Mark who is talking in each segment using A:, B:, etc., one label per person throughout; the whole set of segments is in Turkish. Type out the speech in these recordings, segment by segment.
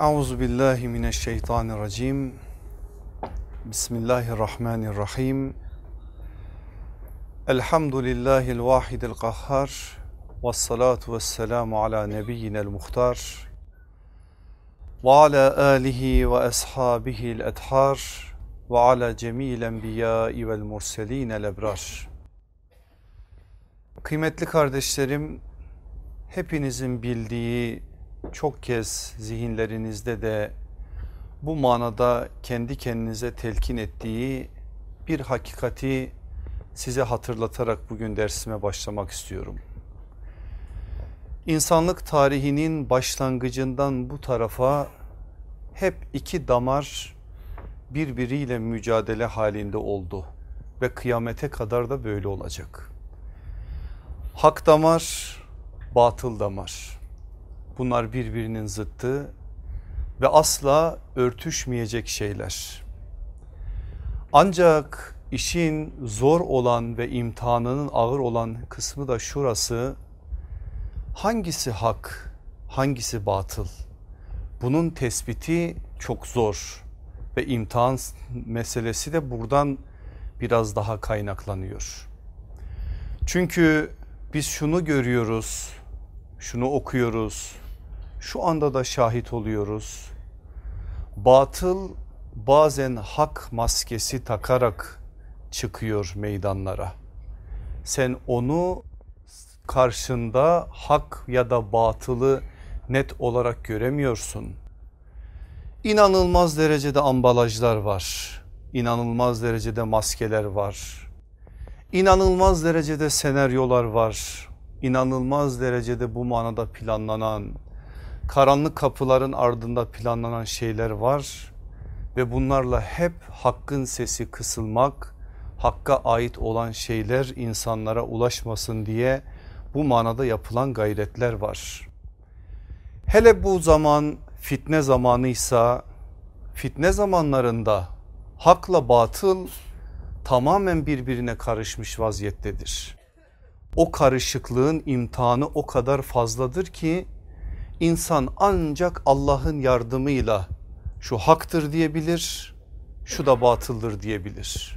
A: Euzu billahi mineşşeytanirracim. Bismillahirrahmanirrahim. Elhamdülillahil vahidil kahhar. Ve salatu ve selamu ala nebiyyinel muhtar. Ve ala alihi ve ashabihil ethar. Ve ala cemil enbiyai vel murselinel ebrar. Kıymetli kardeşlerim, hepinizin bildiği çok kez zihinlerinizde de bu manada kendi kendinize telkin ettiği bir hakikati size hatırlatarak bugün dersime başlamak istiyorum. İnsanlık tarihinin başlangıcından bu tarafa hep iki damar birbiriyle mücadele halinde oldu ve kıyamete kadar da böyle olacak. Hak damar, batıl damar. Bunlar birbirinin zıttı ve asla örtüşmeyecek şeyler. Ancak işin zor olan ve imtihanının ağır olan kısmı da şurası. Hangisi hak, hangisi batıl? Bunun tespiti çok zor ve imtihan meselesi de buradan biraz daha kaynaklanıyor. Çünkü biz şunu görüyoruz, şunu okuyoruz, şu anda da şahit oluyoruz. Batıl bazen hak maskesi takarak çıkıyor meydanlara. Sen onu karşında hak ya da batılı net olarak göremiyorsun. İnanılmaz derecede ambalajlar var. İnanılmaz derecede maskeler var. İnanılmaz derecede senaryolar var. İnanılmaz derecede bu manada planlanan, karanlık kapıların ardında planlanan şeyler var ve bunlarla hep hakkın sesi kısılmak, hakka ait olan şeyler insanlara ulaşmasın diye bu manada yapılan gayretler var. Hele bu zaman fitne zamanıysa fitne zamanlarında hakla batıl tamamen birbirine karışmış vaziyettedir. O karışıklığın imtihanı o kadar fazladır ki insan ancak Allah'ın yardımıyla şu haktır diyebilir, şu da batıldır diyebilir.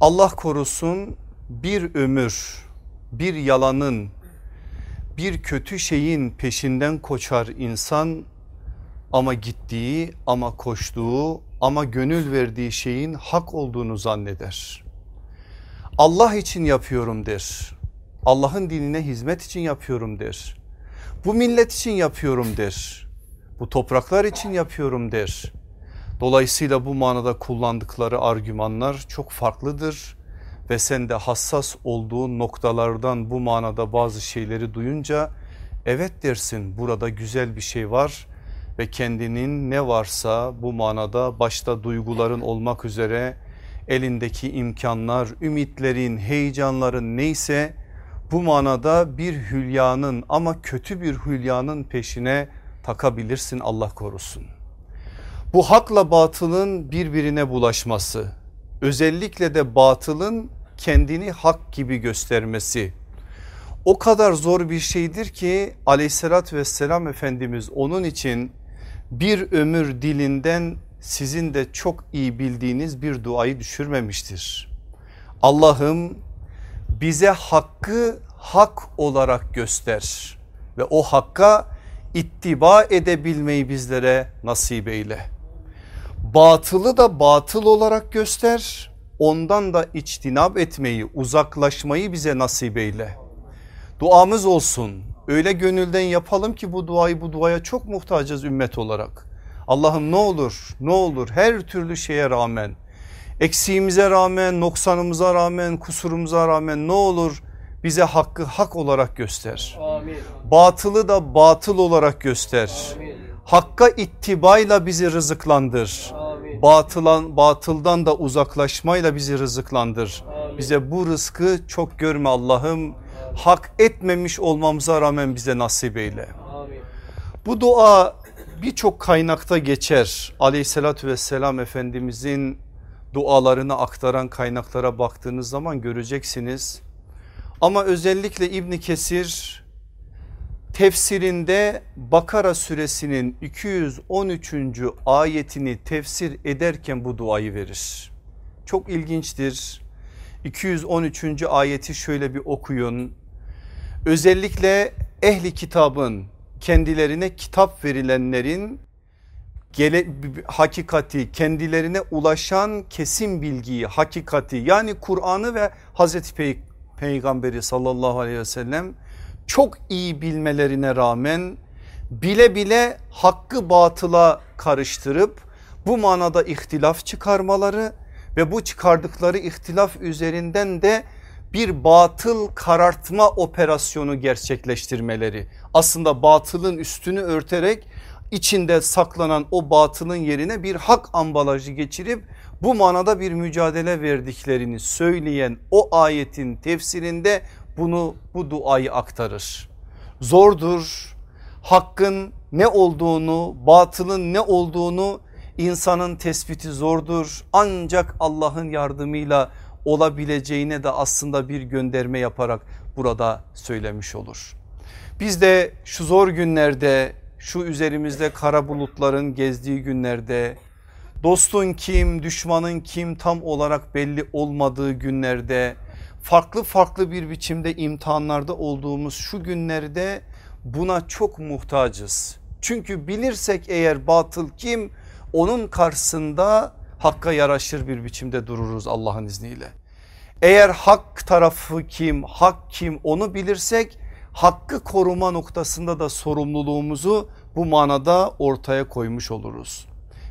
A: Allah korusun bir ömür, bir yalanın, bir kötü şeyin peşinden koşar insan ama gittiği ama koştuğu ama gönül verdiği şeyin hak olduğunu zanneder. Allah için yapıyorum der. Allah'ın dinine hizmet için yapıyorum der. Bu millet için yapıyorum der. Bu topraklar için yapıyorum der. Dolayısıyla bu manada kullandıkları argümanlar çok farklıdır ve sen de hassas olduğun noktalardan bu manada bazı şeyleri duyunca evet dersin burada güzel bir şey var ve kendinin ne varsa bu manada başta duyguların olmak üzere elindeki imkanlar, ümitlerin, heyecanların neyse bu manada bir hülyanın ama kötü bir hülyanın peşine takabilirsin Allah korusun. Bu hakla batılın birbirine bulaşması özellikle de batılın kendini hak gibi göstermesi o kadar zor bir şeydir ki aleyhissalatü vesselam Efendimiz onun için bir ömür dilinden sizin de çok iyi bildiğiniz bir duayı düşürmemiştir. Allah'ım bize hakkı hak olarak göster ve o hakka ittiba edebilmeyi bizlere nasip eyle. Batılı da batıl olarak göster ondan da içtinab etmeyi uzaklaşmayı bize nasip eyle. Duamız olsun öyle gönülden yapalım ki bu duayı bu duaya çok muhtacız ümmet olarak. Allah'ım ne olur ne olur her türlü şeye rağmen eksiğimize rağmen noksanımıza rağmen kusurumuza rağmen ne olur bize hakkı hak olarak göster. Amin. Batılı da batıl olarak göster. Amin. Hakka ittibayla bizi rızıklandır. Amin. Batılan, batıldan da uzaklaşmayla bizi rızıklandır. Amin. Bize bu rızkı çok görme Allah'ım. Hak etmemiş olmamıza rağmen bize nasip eyle. Amin. Bu dua birçok kaynakta geçer. Aleyhissalatü vesselam Efendimizin dualarını aktaran kaynaklara baktığınız zaman göreceksiniz. Ama özellikle İbni Kesir tefsirinde Bakara suresinin 213. ayetini tefsir ederken bu duayı verir. Çok ilginçtir. 213. ayeti şöyle bir okuyun. Özellikle ehli kitabın kendilerine kitap verilenlerin gele, hakikati kendilerine ulaşan kesin bilgiyi hakikati yani Kur'an'ı ve Hazreti Pey Peygamberi sallallahu aleyhi ve sellem çok iyi bilmelerine rağmen bile bile hakkı batıla karıştırıp bu manada ihtilaf çıkarmaları ve bu çıkardıkları ihtilaf üzerinden de bir batıl karartma operasyonu gerçekleştirmeleri aslında batılın üstünü örterek içinde saklanan o batılın yerine bir hak ambalajı geçirip bu manada bir mücadele verdiklerini söyleyen o ayetin tefsirinde bunu bu duayı aktarır. Zordur hakkın ne olduğunu batılın ne olduğunu insanın tespiti zordur ancak Allah'ın yardımıyla olabileceğine de aslında bir gönderme yaparak burada söylemiş olur. Biz de şu zor günlerde şu üzerimizde kara bulutların gezdiği günlerde dostun kim düşmanın kim tam olarak belli olmadığı günlerde farklı farklı bir biçimde imtihanlarda olduğumuz şu günlerde buna çok muhtacız. Çünkü bilirsek eğer batıl kim onun karşısında hakka yaraşır bir biçimde dururuz Allah'ın izniyle. Eğer hak tarafı kim hak kim onu bilirsek hakkı koruma noktasında da sorumluluğumuzu bu manada ortaya koymuş oluruz.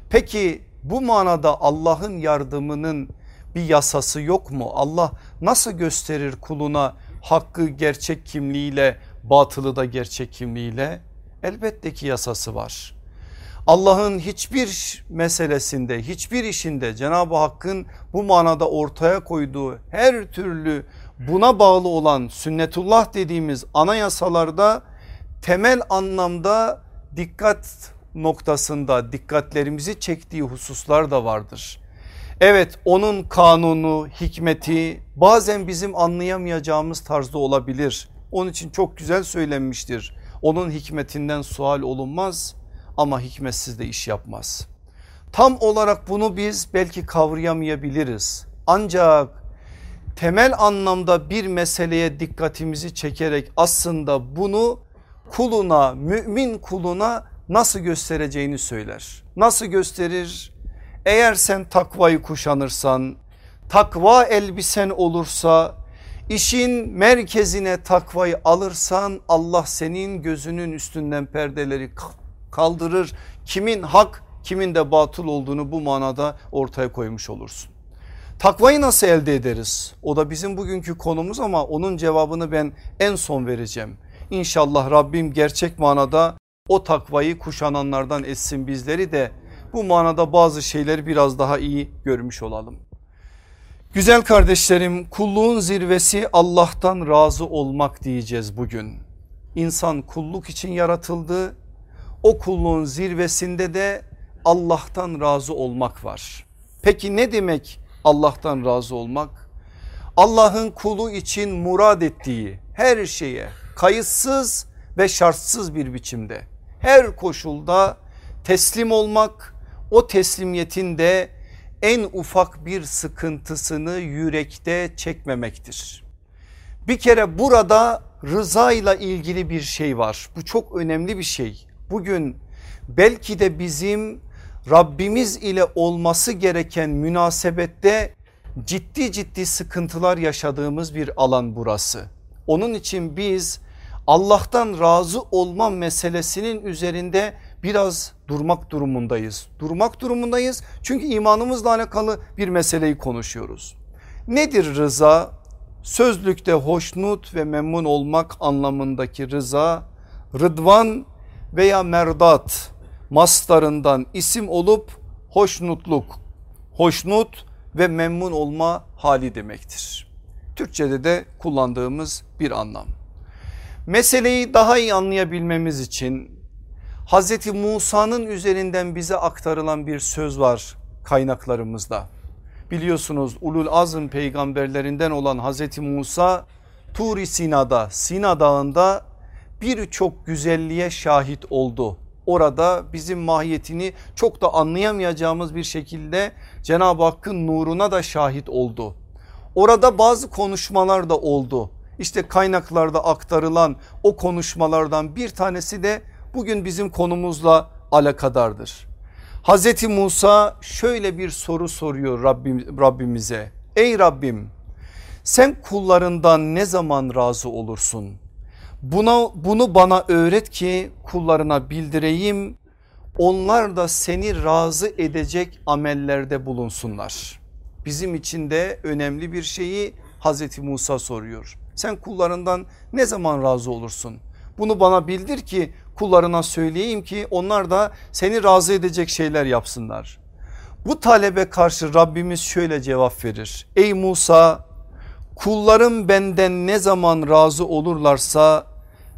A: Peki bu manada Allah'ın yardımının bir yasası yok mu? Allah nasıl gösterir kuluna hakkı gerçek kimliğiyle batılı da gerçek kimliğiyle? Elbette ki yasası var. Allah'ın hiçbir meselesinde hiçbir işinde Cenab-ı Hakk'ın bu manada ortaya koyduğu her türlü buna bağlı olan sünnetullah dediğimiz anayasalarda temel anlamda dikkat noktasında dikkatlerimizi çektiği hususlar da vardır. Evet onun kanunu hikmeti bazen bizim anlayamayacağımız tarzda olabilir. Onun için çok güzel söylenmiştir. Onun hikmetinden sual olunmaz ama hikmetsiz de iş yapmaz. Tam olarak bunu biz belki kavrayamayabiliriz. Ancak temel anlamda bir meseleye dikkatimizi çekerek aslında bunu kuluna mümin kuluna nasıl göstereceğini söyler. Nasıl gösterir? Eğer sen takvayı kuşanırsan takva elbisen olursa işin merkezine takvayı alırsan Allah senin gözünün üstünden perdeleri kaldırır. Kimin hak kimin de batıl olduğunu bu manada ortaya koymuş olursun. Takvayı nasıl elde ederiz? O da bizim bugünkü konumuz ama onun cevabını ben en son vereceğim. İnşallah Rabbim gerçek manada o takvayı kuşananlardan etsin bizleri de bu manada bazı şeyleri biraz daha iyi görmüş olalım. Güzel kardeşlerim kulluğun zirvesi Allah'tan razı olmak diyeceğiz bugün. İnsan kulluk için yaratıldı. O kulluğun zirvesinde de Allah'tan razı olmak var. Peki ne demek Allah'tan razı olmak? Allah'ın kulu için murad ettiği her şeye kayıtsız ve şartsız bir biçimde her koşulda teslim olmak o teslimiyetin de en ufak bir sıkıntısını yürekte çekmemektir. Bir kere burada rıza ile ilgili bir şey var. Bu çok önemli bir şey. Bugün belki de bizim Rabbimiz ile olması gereken münasebette ciddi ciddi sıkıntılar yaşadığımız bir alan burası. Onun için biz Allah'tan razı olma meselesinin üzerinde biraz durmak durumundayız. Durmak durumundayız çünkü imanımızla alakalı bir meseleyi konuşuyoruz. Nedir rıza? Sözlükte hoşnut ve memnun olmak anlamındaki rıza, rıdvan veya merdat mastarından isim olup hoşnutluk, hoşnut ve memnun olma hali demektir. Türkçede de kullandığımız bir anlam. Meseleyi daha iyi anlayabilmemiz için Hazreti Musa'nın üzerinden bize aktarılan bir söz var kaynaklarımızda. Biliyorsunuz ulul azm peygamberlerinden olan Hazreti Musa Turi Sina'da Sina dağında birçok güzelliğe şahit oldu. Orada bizim mahiyetini çok da anlayamayacağımız bir şekilde Cenab-ı Hakk'ın nuruna da şahit oldu. Orada bazı konuşmalar da oldu. İşte kaynaklarda aktarılan o konuşmalardan bir tanesi de bugün bizim konumuzla alakadardır. Hazreti Musa şöyle bir soru soruyor Rabbim, Rabbimize. Ey Rabbim sen kullarından ne zaman razı olursun? Buna, bunu bana öğret ki kullarına bildireyim. Onlar da seni razı edecek amellerde bulunsunlar. Bizim için de önemli bir şeyi Hazreti Musa soruyor. Sen kullarından ne zaman razı olursun? Bunu bana bildir ki kullarına söyleyeyim ki onlar da seni razı edecek şeyler yapsınlar. Bu talebe karşı Rabbimiz şöyle cevap verir. Ey Musa kullarım benden ne zaman razı olurlarsa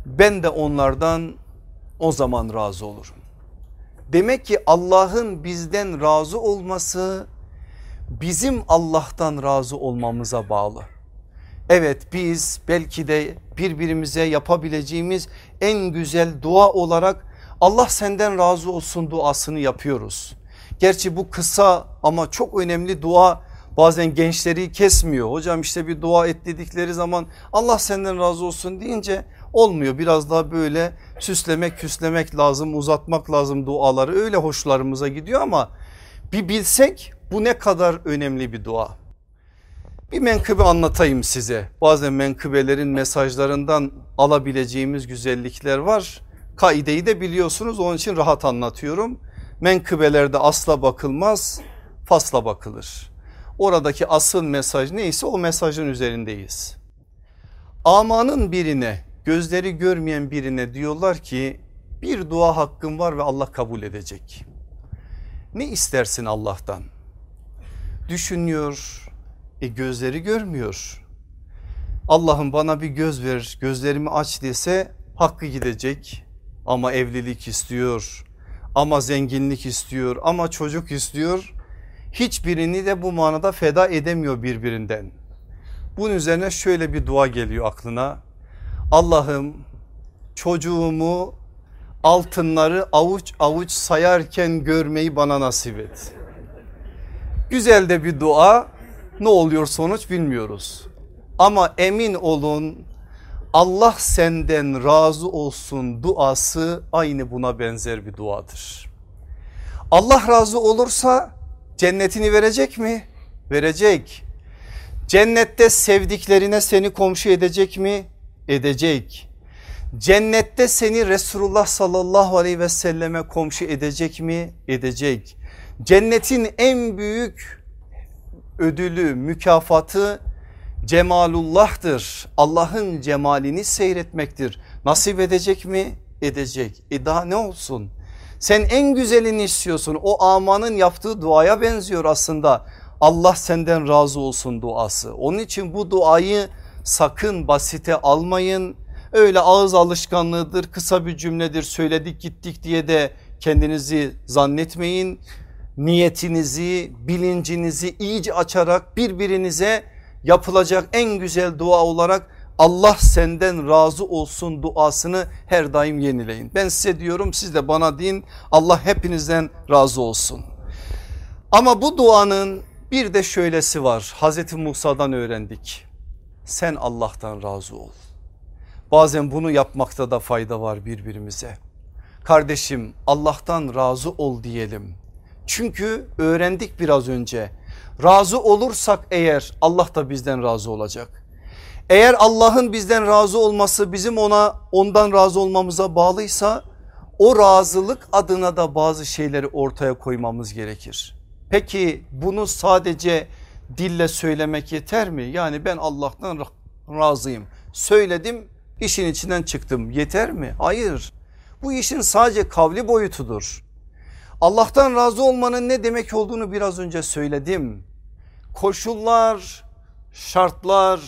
A: ben de onlardan o zaman razı olurum. Demek ki Allah'ın bizden razı olması bizim Allah'tan razı olmamıza bağlı. Evet biz belki de birbirimize yapabileceğimiz en güzel dua olarak Allah senden razı olsun duasını yapıyoruz. Gerçi bu kısa ama çok önemli dua bazen gençleri kesmiyor. Hocam işte bir dua et dedikleri zaman Allah senden razı olsun deyince olmuyor. Biraz daha böyle süslemek küslemek lazım uzatmak lazım duaları öyle hoşlarımıza gidiyor ama bir bilsek bu ne kadar önemli bir dua. Bir menkıbe anlatayım size. Bazen menkıbelerin mesajlarından alabileceğimiz güzellikler var. Kaideyi de biliyorsunuz onun için rahat anlatıyorum. Menkıbelerde asla bakılmaz fasla bakılır. Oradaki asıl mesaj neyse o mesajın üzerindeyiz. Amanın birine gözleri görmeyen birine diyorlar ki bir dua hakkın var ve Allah kabul edecek. Ne istersin Allah'tan? Düşünüyor, e gözleri görmüyor. Allah'ım bana bir göz ver gözlerimi aç dese hakkı gidecek ama evlilik istiyor ama zenginlik istiyor ama çocuk istiyor hiçbirini de bu manada feda edemiyor birbirinden. Bunun üzerine şöyle bir dua geliyor aklına Allah'ım çocuğumu altınları avuç avuç sayarken görmeyi bana nasip et. Güzel de bir dua ne oluyor sonuç bilmiyoruz. Ama emin olun Allah senden razı olsun duası aynı buna benzer bir duadır. Allah razı olursa cennetini verecek mi? Verecek. Cennette sevdiklerine seni komşu edecek mi? Edecek. Cennette seni Resulullah sallallahu aleyhi ve selleme komşu edecek mi? Edecek. Cennetin en büyük ödülü mükafatı cemalullah'tır. Allah'ın cemalini seyretmektir. Nasip edecek mi? Edecek. E daha ne olsun? Sen en güzelini istiyorsun. O amanın yaptığı duaya benziyor aslında. Allah senden razı olsun duası. Onun için bu duayı sakın basite almayın. Öyle ağız alışkanlığıdır kısa bir cümledir söyledik gittik diye de kendinizi zannetmeyin niyetinizi, bilincinizi iyice açarak birbirinize yapılacak en güzel dua olarak Allah senden razı olsun duasını her daim yenileyin. Ben size diyorum siz de bana deyin Allah hepinizden razı olsun. Ama bu duanın bir de şöylesi var Hazreti Musa'dan öğrendik. Sen Allah'tan razı ol. Bazen bunu yapmakta da fayda var birbirimize. Kardeşim Allah'tan razı ol diyelim çünkü öğrendik biraz önce razı olursak eğer Allah da bizden razı olacak. Eğer Allah'ın bizden razı olması bizim ona ondan razı olmamıza bağlıysa o razılık adına da bazı şeyleri ortaya koymamız gerekir. Peki bunu sadece dille söylemek yeter mi? Yani ben Allah'tan razıyım söyledim işin içinden çıktım yeter mi? Hayır bu işin sadece kavli boyutudur. Allah'tan razı olmanın ne demek olduğunu biraz önce söyledim. Koşullar, şartlar,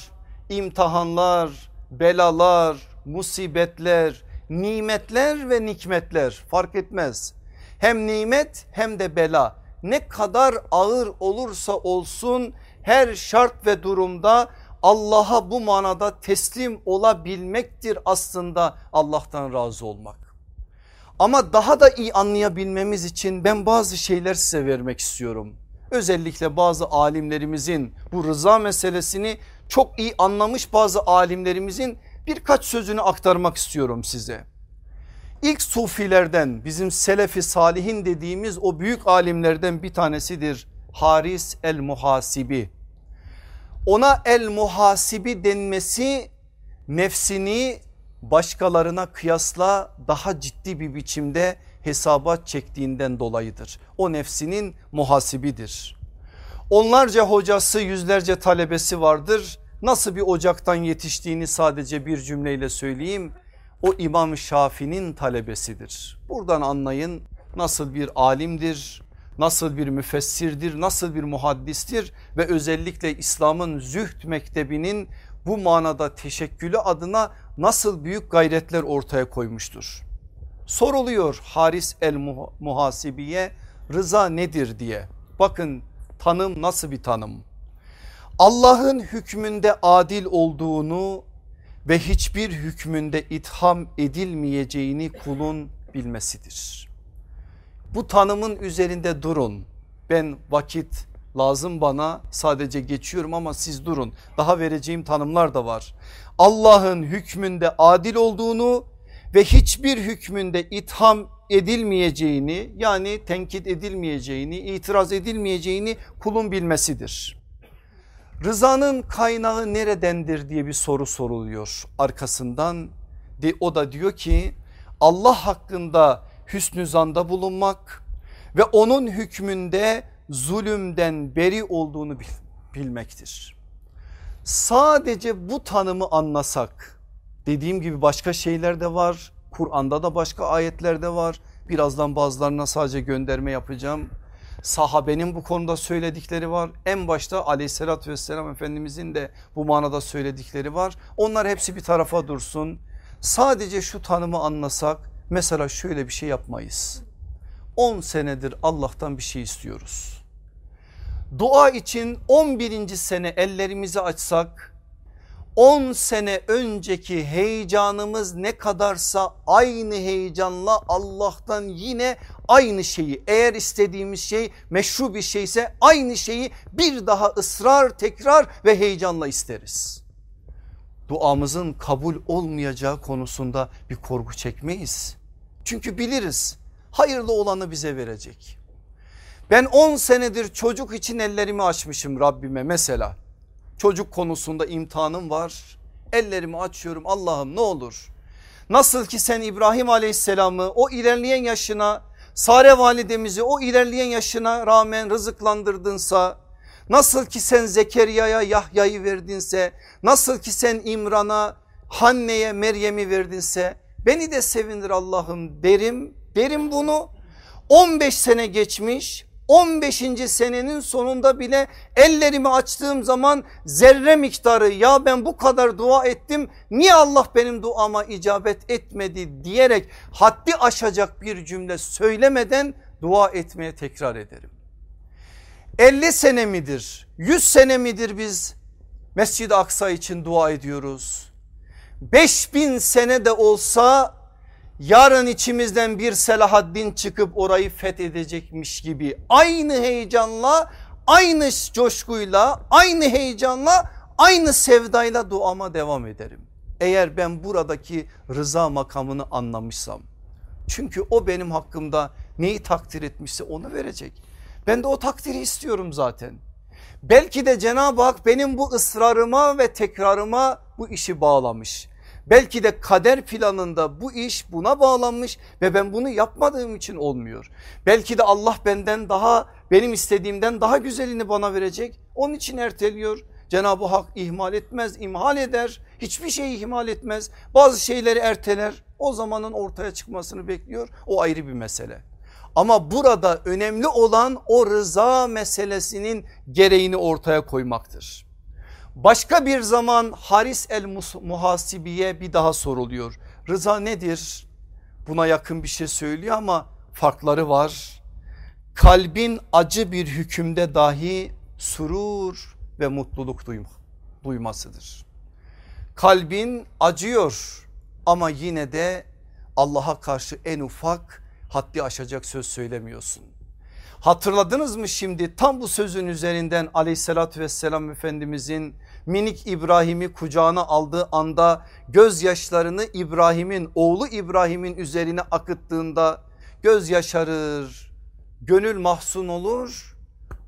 A: imtihanlar, belalar, musibetler, nimetler ve nikmetler fark etmez. Hem nimet hem de bela ne kadar ağır olursa olsun her şart ve durumda Allah'a bu manada teslim olabilmektir aslında Allah'tan razı olmak. Ama daha da iyi anlayabilmemiz için ben bazı şeyler size vermek istiyorum. Özellikle bazı alimlerimizin bu rıza meselesini çok iyi anlamış bazı alimlerimizin birkaç sözünü aktarmak istiyorum size. İlk sufilerden bizim selefi salihin dediğimiz o büyük alimlerden bir tanesidir Haris el Muhasibi. Ona el Muhasibi denmesi nefsini başkalarına kıyasla daha ciddi bir biçimde hesaba çektiğinden dolayıdır. O nefsinin muhasibidir. Onlarca hocası yüzlerce talebesi vardır. Nasıl bir ocaktan yetiştiğini sadece bir cümleyle söyleyeyim. O İmam Şafii'nin talebesidir. Buradan anlayın nasıl bir alimdir, nasıl bir müfessirdir, nasıl bir muhaddistir ve özellikle İslam'ın zühd mektebinin bu manada teşekkülü adına nasıl büyük gayretler ortaya koymuştur. Soruluyor Haris el Muhasibiye rıza nedir diye. Bakın tanım nasıl bir tanım? Allah'ın hükmünde adil olduğunu ve hiçbir hükmünde itham edilmeyeceğini kulun bilmesidir. Bu tanımın üzerinde durun. Ben vakit lazım bana sadece geçiyorum ama siz durun. Daha vereceğim tanımlar da var. Allah'ın hükmünde adil olduğunu ve hiçbir hükmünde itham edilmeyeceğini yani tenkit edilmeyeceğini itiraz edilmeyeceğini kulun bilmesidir. Rızanın kaynağı neredendir diye bir soru soruluyor arkasından. O da diyor ki Allah hakkında hüsnü zanda bulunmak ve onun hükmünde zulümden beri olduğunu bilmektir. Sadece bu tanımı anlasak dediğim gibi başka şeyler de var. Kur'an'da da başka ayetler de var. Birazdan bazılarına sadece gönderme yapacağım. Sahabenin bu konuda söyledikleri var. En başta aleyhissalatü vesselam efendimizin de bu manada söyledikleri var. Onlar hepsi bir tarafa dursun. Sadece şu tanımı anlasak mesela şöyle bir şey yapmayız. 10 senedir Allah'tan bir şey istiyoruz. Dua için 11. sene ellerimizi açsak 10 sene önceki heyecanımız ne kadarsa aynı heyecanla Allah'tan yine aynı şeyi eğer istediğimiz şey meşru bir şeyse aynı şeyi bir daha ısrar tekrar ve heyecanla isteriz. Duamızın kabul olmayacağı konusunda bir korku çekmeyiz. Çünkü biliriz hayırlı olanı bize verecek. Ben 10 senedir çocuk için ellerimi açmışım Rabbime mesela. Çocuk konusunda imtihanım var. Ellerimi açıyorum Allah'ım ne olur. Nasıl ki sen İbrahim aleyhisselamı o ilerleyen yaşına Sare validemizi o ilerleyen yaşına rağmen rızıklandırdınsa nasıl ki sen Zekeriya'ya Yahya'yı verdinse nasıl ki sen İmran'a Hanne'ye Meryem'i verdinse beni de sevindir Allah'ım derim derim bunu 15 sene geçmiş 15. senenin sonunda bile ellerimi açtığım zaman zerre miktarı ya ben bu kadar dua ettim niye Allah benim duama icabet etmedi diyerek haddi aşacak bir cümle söylemeden dua etmeye tekrar ederim. 50 sene midir 100 sene midir biz Mescid-i Aksa için dua ediyoruz. 5000 sene de olsa yarın içimizden bir Selahaddin çıkıp orayı fethedecekmiş gibi aynı heyecanla aynı coşkuyla aynı heyecanla aynı sevdayla duama devam ederim. Eğer ben buradaki rıza makamını anlamışsam çünkü o benim hakkımda neyi takdir etmişse onu verecek. Ben de o takdiri istiyorum zaten. Belki de Cenab-ı Hak benim bu ısrarıma ve tekrarıma bu işi bağlamış. Belki de kader planında bu iş buna bağlanmış ve ben bunu yapmadığım için olmuyor. Belki de Allah benden daha benim istediğimden daha güzelini bana verecek. Onun için erteliyor. Cenab-ı Hak ihmal etmez, imhal eder. Hiçbir şeyi ihmal etmez. Bazı şeyleri erteler. O zamanın ortaya çıkmasını bekliyor. O ayrı bir mesele. Ama burada önemli olan o rıza meselesinin gereğini ortaya koymaktır. Başka bir zaman Haris el Muhasibiye bir daha soruluyor. Rıza nedir? Buna yakın bir şey söylüyor ama farkları var. Kalbin acı bir hükümde dahi surur ve mutluluk duymak. duymasıdır. Kalbin acıyor ama yine de Allah'a karşı en ufak haddi aşacak söz söylemiyorsun. Hatırladınız mı şimdi tam bu sözün üzerinden aleyhissalatü vesselam Efendimizin minik İbrahim'i kucağına aldığı anda gözyaşlarını İbrahim'in oğlu İbrahim'in üzerine akıttığında göz yaşarır, gönül mahzun olur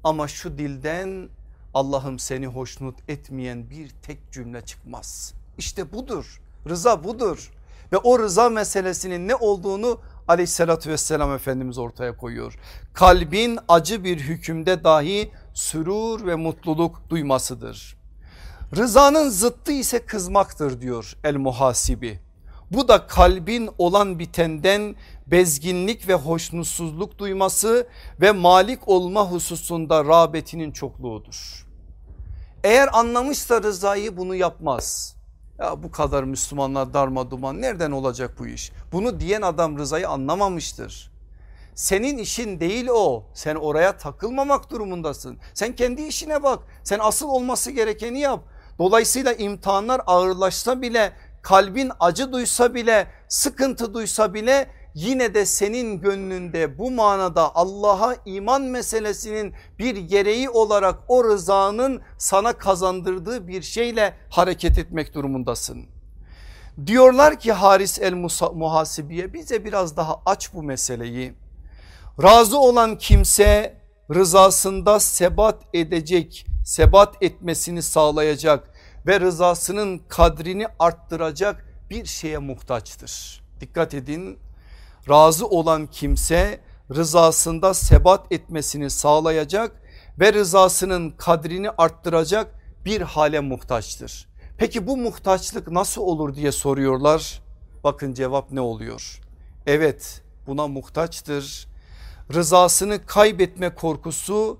A: ama şu dilden Allah'ım seni hoşnut etmeyen bir tek cümle çıkmaz. İşte budur rıza budur ve o rıza meselesinin ne olduğunu aleyhissalatü vesselam Efendimiz ortaya koyuyor. Kalbin acı bir hükümde dahi sürur ve mutluluk duymasıdır. Rızanın zıttı ise kızmaktır diyor el muhasibi. Bu da kalbin olan bitenden bezginlik ve hoşnutsuzluk duyması ve malik olma hususunda rağbetinin çokluğudur. Eğer anlamışsa rızayı bunu yapmaz. Ya bu kadar Müslümanlar darma duman nereden olacak bu iş? Bunu diyen adam rızayı anlamamıştır. Senin işin değil o. Sen oraya takılmamak durumundasın. Sen kendi işine bak. Sen asıl olması gerekeni yap. Dolayısıyla imtihanlar ağırlaşsa bile kalbin acı duysa bile sıkıntı duysa bile yine de senin gönlünde bu manada Allah'a iman meselesinin bir gereği olarak o rızanın sana kazandırdığı bir şeyle hareket etmek durumundasın. Diyorlar ki Haris el Muhasibiye bize biraz daha aç bu meseleyi. Razı olan kimse rızasında sebat edecek, sebat etmesini sağlayacak ve rızasının kadrini arttıracak bir şeye muhtaçtır. Dikkat edin razı olan kimse rızasında sebat etmesini sağlayacak ve rızasının kadrini arttıracak bir hale muhtaçtır. Peki bu muhtaçlık nasıl olur diye soruyorlar. Bakın cevap ne oluyor? Evet buna muhtaçtır. Rızasını kaybetme korkusu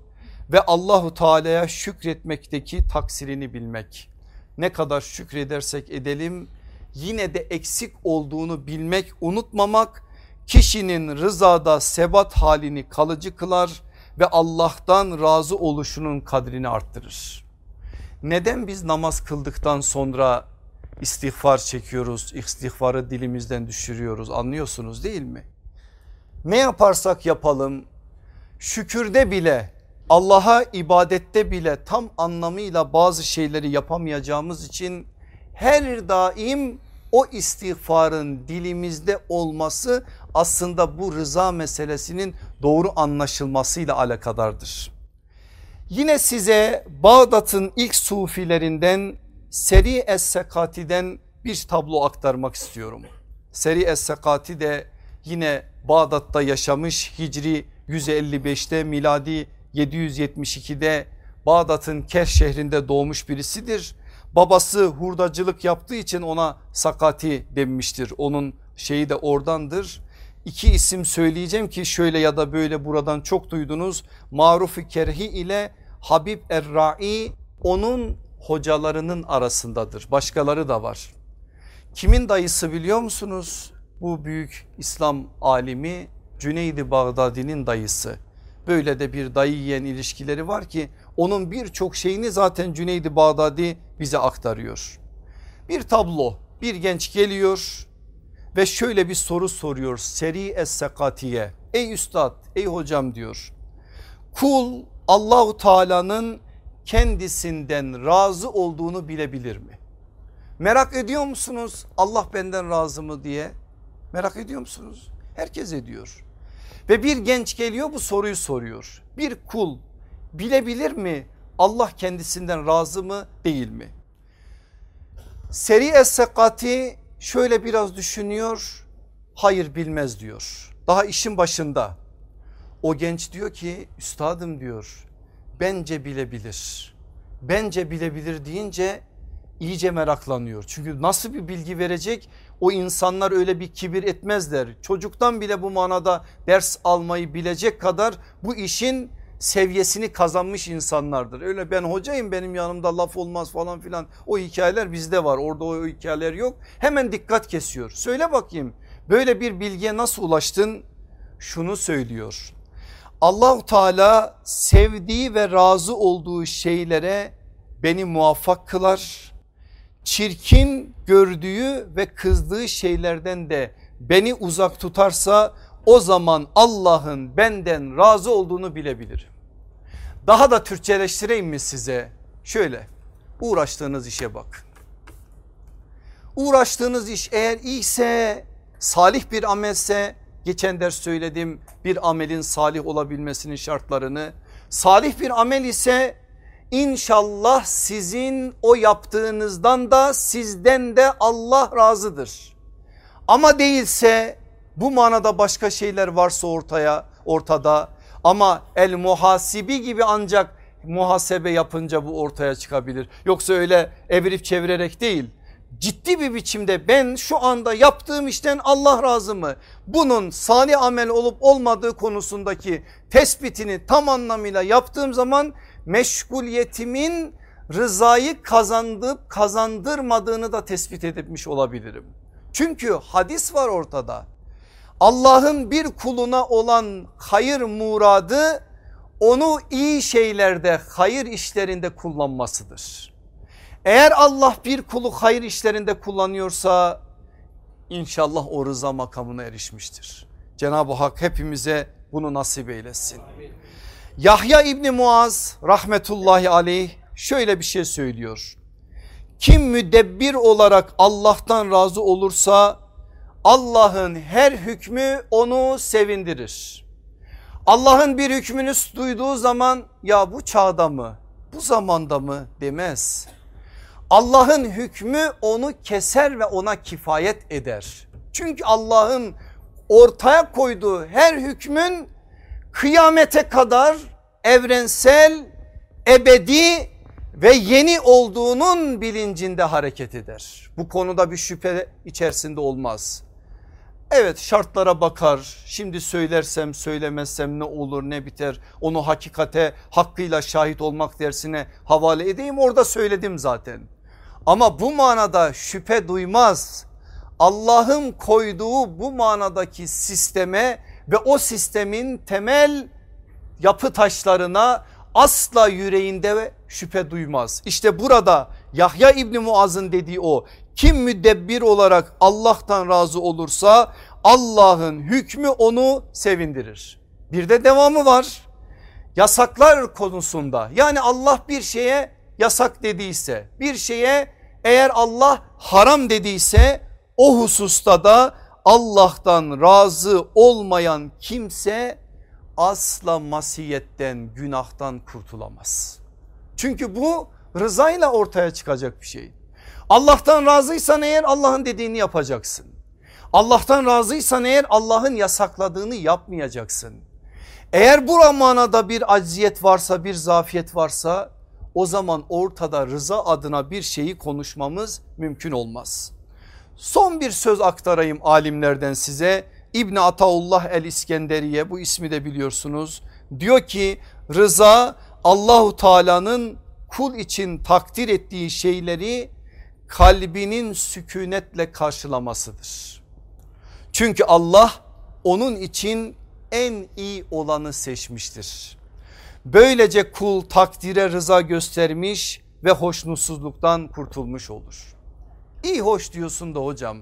A: ve Allahu Teala'ya şükretmekteki taksirini bilmek. Ne kadar şükredersek edelim yine de eksik olduğunu bilmek, unutmamak kişinin rızada sebat halini kalıcı kılar ve Allah'tan razı oluşunun kadrini arttırır. Neden biz namaz kıldıktan sonra istiğfar çekiyoruz, istiğfarı dilimizden düşürüyoruz anlıyorsunuz değil mi? Ne yaparsak yapalım şükürde bile Allah'a ibadette bile tam anlamıyla bazı şeyleri yapamayacağımız için her daim o istiğfarın dilimizde olması aslında bu rıza meselesinin doğru anlaşılmasıyla alakadardır. Yine size Bağdat'ın ilk sufilerinden Seri Es-Sekati'den bir tablo aktarmak istiyorum. Seri Es-Sekati de yine Bağdat'ta yaşamış Hicri 155'te miladi 772'de Bağdat'ın Keh şehrinde doğmuş birisidir. Babası hurdacılık yaptığı için ona Sakati denmiştir. Onun şeyi de oradandır. İki isim söyleyeceğim ki şöyle ya da böyle buradan çok duydunuz. Maruf-i Kerhi ile Habib Erra'i onun hocalarının arasındadır. Başkaları da var. Kimin dayısı biliyor musunuz? Bu büyük İslam alimi Cüneydi Bağdadi'nin dayısı. Böyle de bir dayı yiyen ilişkileri var ki onun birçok şeyini zaten Cüneydi Bağdadi bize aktarıyor. Bir tablo bir genç geliyor ve şöyle bir soru soruyor Seri Es-Sekatiye. Ey üstad ey hocam diyor. Kul Allahu Teala'nın kendisinden razı olduğunu bilebilir mi? Merak ediyor musunuz Allah benden razı mı diye? Merak ediyor musunuz? Herkes ediyor. Ve bir genç geliyor bu soruyu soruyor. Bir kul bilebilir mi Allah kendisinden razı mı değil mi? Seri Es-Sekati şöyle biraz düşünüyor hayır bilmez diyor. Daha işin başında o genç diyor ki üstadım diyor bence bilebilir. Bence bilebilir deyince iyice meraklanıyor. Çünkü nasıl bir bilgi verecek o insanlar öyle bir kibir etmezler. Çocuktan bile bu manada ders almayı bilecek kadar bu işin seviyesini kazanmış insanlardır. Öyle ben hocayım benim yanımda laf olmaz falan filan o hikayeler bizde var orada o hikayeler yok. Hemen dikkat kesiyor. Söyle bakayım böyle bir bilgiye nasıl ulaştın? Şunu söylüyor. Allahu Teala sevdiği ve razı olduğu şeylere beni muvaffak kılar. Çirkin gördüğü ve kızdığı şeylerden de beni uzak tutarsa o zaman Allah'ın benden razı olduğunu bilebilirim. Daha da Türkçeleştireyim mi size? Şöyle uğraştığınız işe bak. Uğraştığınız iş eğer iyiyse salih bir amelse geçen ders söyledim bir amelin salih olabilmesinin şartlarını. Salih bir amel ise inşallah sizin o yaptığınızdan da sizden de Allah razıdır. Ama değilse bu manada başka şeyler varsa ortaya ortada ama el muhasibi gibi ancak muhasebe yapınca bu ortaya çıkabilir. Yoksa öyle evirip çevirerek değil ciddi bir biçimde ben şu anda yaptığım işten Allah razı mı? Bunun salih amel olup olmadığı konusundaki tespitini tam anlamıyla yaptığım zaman meşguliyetimin rızayı kazandırıp kazandırmadığını da tespit etmiş olabilirim. Çünkü hadis var ortada. Allah'ın bir kuluna olan hayır muradı onu iyi şeylerde hayır işlerinde kullanmasıdır. Eğer Allah bir kulu hayır işlerinde kullanıyorsa inşallah o rıza makamına erişmiştir. Cenab-ı Hak hepimize bunu nasip eylesin. Yahya İbni Muaz rahmetullahi aleyh şöyle bir şey söylüyor. Kim müdebbir olarak Allah'tan razı olursa Allah'ın her hükmü onu sevindirir. Allah'ın bir hükmünü duyduğu zaman ya bu çağda mı bu zamanda mı demez. Allah'ın hükmü onu keser ve ona kifayet eder. Çünkü Allah'ın ortaya koyduğu her hükmün kıyamete kadar evrensel, ebedi ve yeni olduğunun bilincinde hareket eder. Bu konuda bir şüphe içerisinde olmaz. Evet şartlara bakar şimdi söylersem söylemezsem ne olur ne biter onu hakikate hakkıyla şahit olmak dersine havale edeyim orada söyledim zaten. Ama bu manada şüphe duymaz. Allah'ın koyduğu bu manadaki sisteme ve o sistemin temel yapı taşlarına asla yüreğinde şüphe duymaz. İşte burada Yahya İbni Muaz'ın dediği o kim müdebbir olarak Allah'tan razı olursa Allah'ın hükmü onu sevindirir. Bir de devamı var yasaklar konusunda yani Allah bir şeye yasak dediyse bir şeye eğer Allah haram dediyse o hususta da Allah'tan razı olmayan kimse asla masiyetten günahtan kurtulamaz. Çünkü bu rızayla ortaya çıkacak bir şey. Allah'tan razıysan eğer Allah'ın dediğini yapacaksın. Allah'tan razıysan eğer Allah'ın yasakladığını yapmayacaksın. Eğer bu manada bir acziyet varsa bir zafiyet varsa o zaman ortada rıza adına bir şeyi konuşmamız mümkün olmaz. Son bir söz aktarayım alimlerden size. İbni Ataullah el İskenderiye bu ismi de biliyorsunuz. Diyor ki rıza Allahu Teala'nın kul için takdir ettiği şeyleri kalbinin sükunetle karşılamasıdır. Çünkü Allah onun için en iyi olanı seçmiştir. Böylece kul takdire rıza göstermiş ve hoşnutsuzluktan kurtulmuş olur. İyi hoş diyorsun da hocam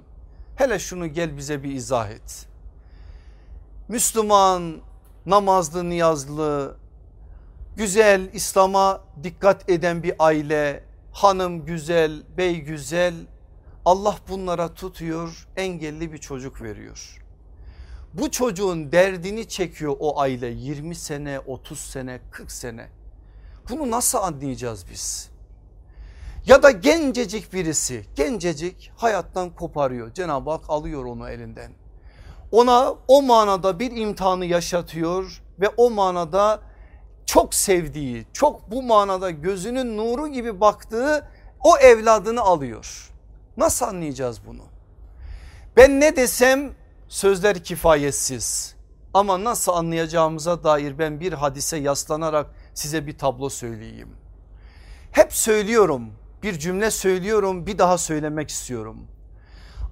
A: hele şunu gel bize bir izah et. Müslüman namazlı niyazlı güzel İslam'a dikkat eden bir aile hanım güzel bey güzel Allah bunlara tutuyor engelli bir çocuk veriyor. Bu çocuğun derdini çekiyor o aile 20 sene 30 sene 40 sene. Bunu nasıl anlayacağız biz? Ya da gencecik birisi gencecik hayattan koparıyor Cenab-ı Hak alıyor onu elinden. Ona o manada bir imtihanı yaşatıyor ve o manada çok sevdiği çok bu manada gözünün nuru gibi baktığı o evladını alıyor. Nasıl anlayacağız bunu? Ben ne desem sözler kifayetsiz ama nasıl anlayacağımıza dair ben bir hadise yaslanarak size bir tablo söyleyeyim. Hep söylüyorum bir cümle söylüyorum bir daha söylemek istiyorum.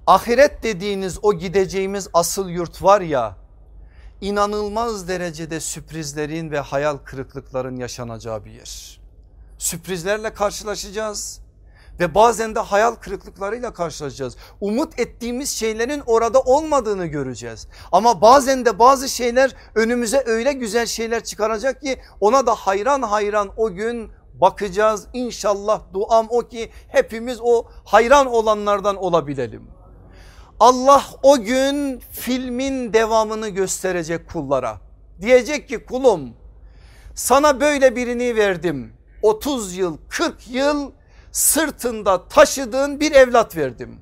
A: Ahiret dediğiniz o gideceğimiz asıl yurt var ya inanılmaz derecede sürprizlerin ve hayal kırıklıkların yaşanacağı bir yer. Sürprizlerle karşılaşacağız ve bazen de hayal kırıklıklarıyla karşılaşacağız. Umut ettiğimiz şeylerin orada olmadığını göreceğiz. Ama bazen de bazı şeyler önümüze öyle güzel şeyler çıkaracak ki ona da hayran hayran o gün bakacağız. İnşallah duam o ki hepimiz o hayran olanlardan olabilelim. Allah o gün filmin devamını gösterecek kullara. Diyecek ki kulum sana böyle birini verdim. 30 yıl 40 yıl sırtında taşıdığın bir evlat verdim.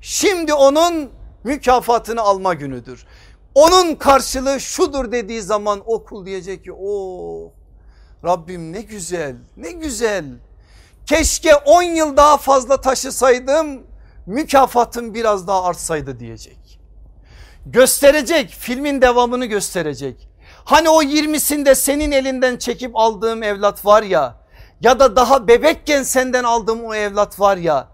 A: Şimdi onun mükafatını alma günüdür. Onun karşılığı şudur dediği zaman o kul diyecek ki o Rabbim ne güzel ne güzel. Keşke 10 yıl daha fazla taşısaydım mükafatım biraz daha artsaydı diyecek. Gösterecek filmin devamını gösterecek. Hani o 20'sinde senin elinden çekip aldığım evlat var ya ya da daha bebekken senden aldığım o evlat var ya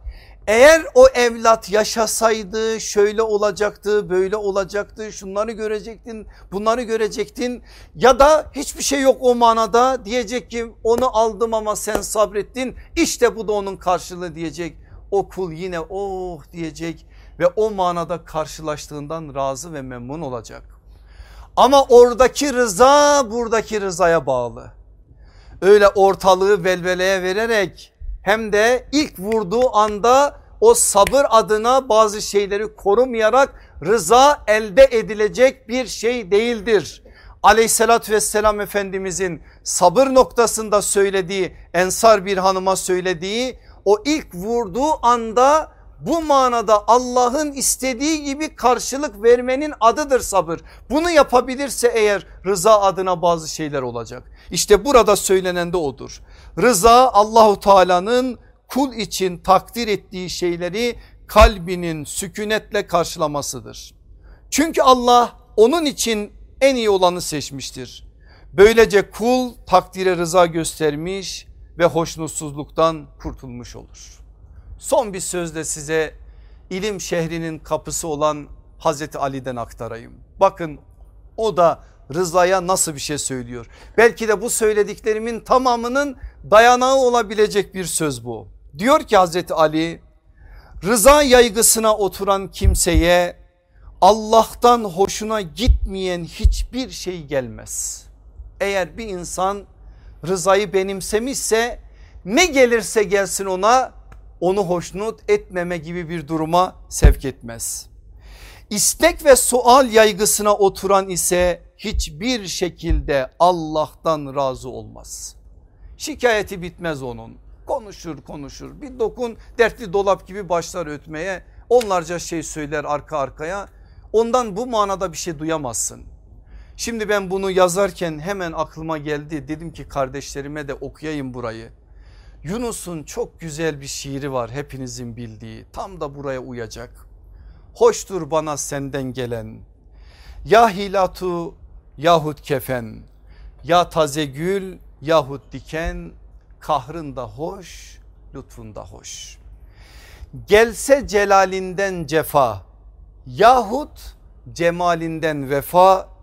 A: eğer o evlat yaşasaydı şöyle olacaktı böyle olacaktı şunları görecektin bunları görecektin ya da hiçbir şey yok o manada diyecek ki onu aldım ama sen sabrettin işte bu da onun karşılığı diyecek o kul yine oh diyecek ve o manada karşılaştığından razı ve memnun olacak. Ama oradaki rıza buradaki rızaya bağlı. Öyle ortalığı velveleye vererek hem de ilk vurduğu anda o sabır adına bazı şeyleri korumayarak rıza elde edilecek bir şey değildir. Aleyhissalatü vesselam Efendimizin sabır noktasında söylediği Ensar bir hanıma söylediği o ilk vurduğu anda bu manada Allah'ın istediği gibi karşılık vermenin adıdır sabır. Bunu yapabilirse eğer rıza adına bazı şeyler olacak. İşte burada söylenen de odur. Rıza Allahu Teala'nın kul için takdir ettiği şeyleri kalbinin sükunetle karşılamasıdır. Çünkü Allah onun için en iyi olanı seçmiştir. Böylece kul takdire rıza göstermiş ve hoşnutsuzluktan kurtulmuş olur. Son bir sözle size ilim şehrinin kapısı olan Hazreti Ali'den aktarayım. Bakın o da rızaya nasıl bir şey söylüyor. Belki de bu söylediklerimin tamamının dayanağı olabilecek bir söz bu. Diyor ki Hazreti Ali rıza yaygısına oturan kimseye Allah'tan hoşuna gitmeyen hiçbir şey gelmez. Eğer bir insan rızayı benimsemişse ne gelirse gelsin ona onu hoşnut etmeme gibi bir duruma sevk etmez. İstek ve sual yaygısına oturan ise hiçbir şekilde Allah'tan razı olmaz. Şikayeti bitmez onun. Konuşur konuşur bir dokun dertli dolap gibi başlar ötmeye onlarca şey söyler arka arkaya ondan bu manada bir şey duyamazsın. Şimdi ben bunu yazarken hemen aklıma geldi dedim ki kardeşlerime de okuyayım burayı. Yunus'un çok güzel bir şiiri var hepinizin bildiği tam da buraya uyacak. Hoştur bana senden gelen ya hilatu yahut kefen ya taze gül yahut diken kahrında hoş lütfunda hoş. Gelse celalinden cefa yahut cemalinden vefa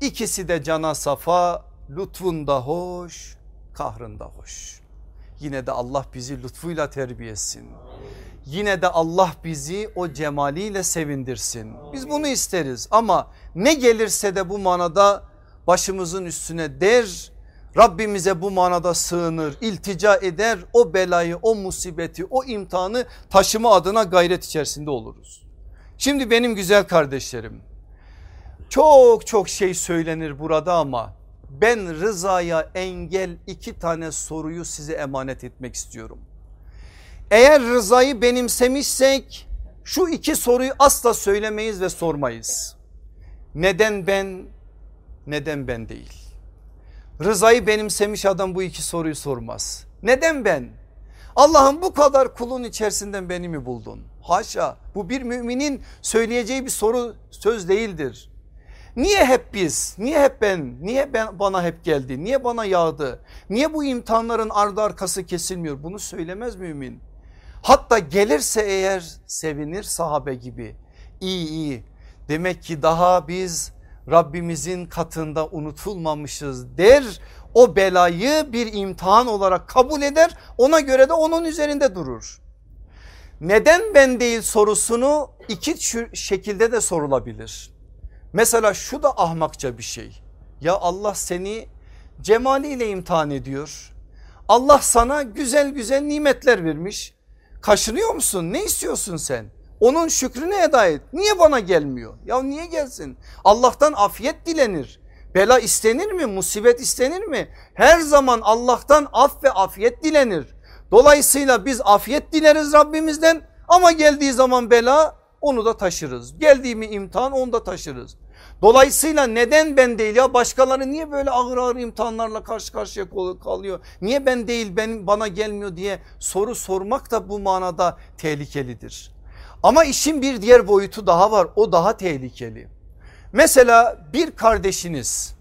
A: ikisi de cana safa lütfunda hoş kahrında hoş. Yine de Allah bizi lütfuyla terbiye etsin. Yine de Allah bizi o cemaliyle sevindirsin. Biz bunu isteriz ama ne gelirse de bu manada başımızın üstüne der. Rabbimize bu manada sığınır, iltica eder, o belayı, o musibeti, o imtihanı taşıma adına gayret içerisinde oluruz. Şimdi benim güzel kardeşlerim çok çok şey söylenir burada ama ben rızaya engel iki tane soruyu size emanet etmek istiyorum. Eğer rızayı benimsemişsek şu iki soruyu asla söylemeyiz ve sormayız. Neden ben neden ben değil? Rızayı benimsemiş adam bu iki soruyu sormaz. Neden ben? Allah'ım bu kadar kulun içerisinden beni mi buldun? Haşa bu bir müminin söyleyeceği bir soru söz değildir. Niye hep biz? Niye hep ben? Niye ben bana hep geldi? Niye bana yağdı? Niye bu imtihanların ardı arkası kesilmiyor? Bunu söylemez mümin. Hatta gelirse eğer sevinir sahabe gibi. İyi iyi. Demek ki daha biz Rabbimizin katında unutulmamışız der. o belayı bir imtihan olarak kabul eder ona göre de onun üzerinde durur. Neden ben değil sorusunu iki şekilde de sorulabilir. Mesela şu da ahmakça bir şey. Ya Allah seni cemaliyle imtihan ediyor. Allah sana güzel güzel nimetler vermiş. Kaşınıyor musun? Ne istiyorsun sen? Onun şükrünü eda et. Niye bana gelmiyor? Ya niye gelsin? Allah'tan afiyet dilenir. Bela istenir mi? Musibet istenir mi? Her zaman Allah'tan af ve afiyet dilenir. Dolayısıyla biz afiyet dileriz Rabbimizden ama geldiği zaman bela onu da taşırız. Geldiği mi imtihan onu da taşırız. Dolayısıyla neden ben değil ya başkaları niye böyle ağır ağır imtihanlarla karşı karşıya kalıyor? Niye ben değil ben bana gelmiyor diye soru sormak da bu manada tehlikelidir. Ama işin bir diğer boyutu daha var o daha tehlikeli. Mesela bir kardeşiniz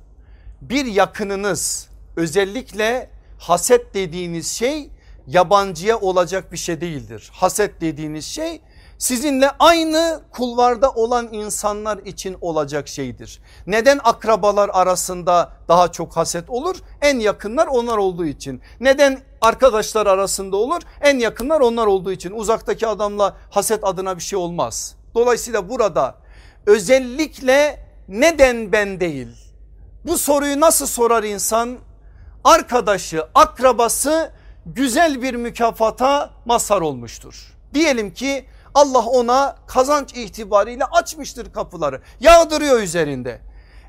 A: bir yakınınız özellikle haset dediğiniz şey yabancıya olacak bir şey değildir. Haset dediğiniz şey sizinle aynı kulvarda olan insanlar için olacak şeydir. Neden akrabalar arasında daha çok haset olur? En yakınlar onlar olduğu için. Neden arkadaşlar arasında olur? En yakınlar onlar olduğu için. Uzaktaki adamla haset adına bir şey olmaz. Dolayısıyla burada özellikle neden ben değil? Bu soruyu nasıl sorar insan? Arkadaşı, akrabası güzel bir mükafata mazhar olmuştur. Diyelim ki Allah ona kazanç itibariyle açmıştır kapıları yağdırıyor üzerinde.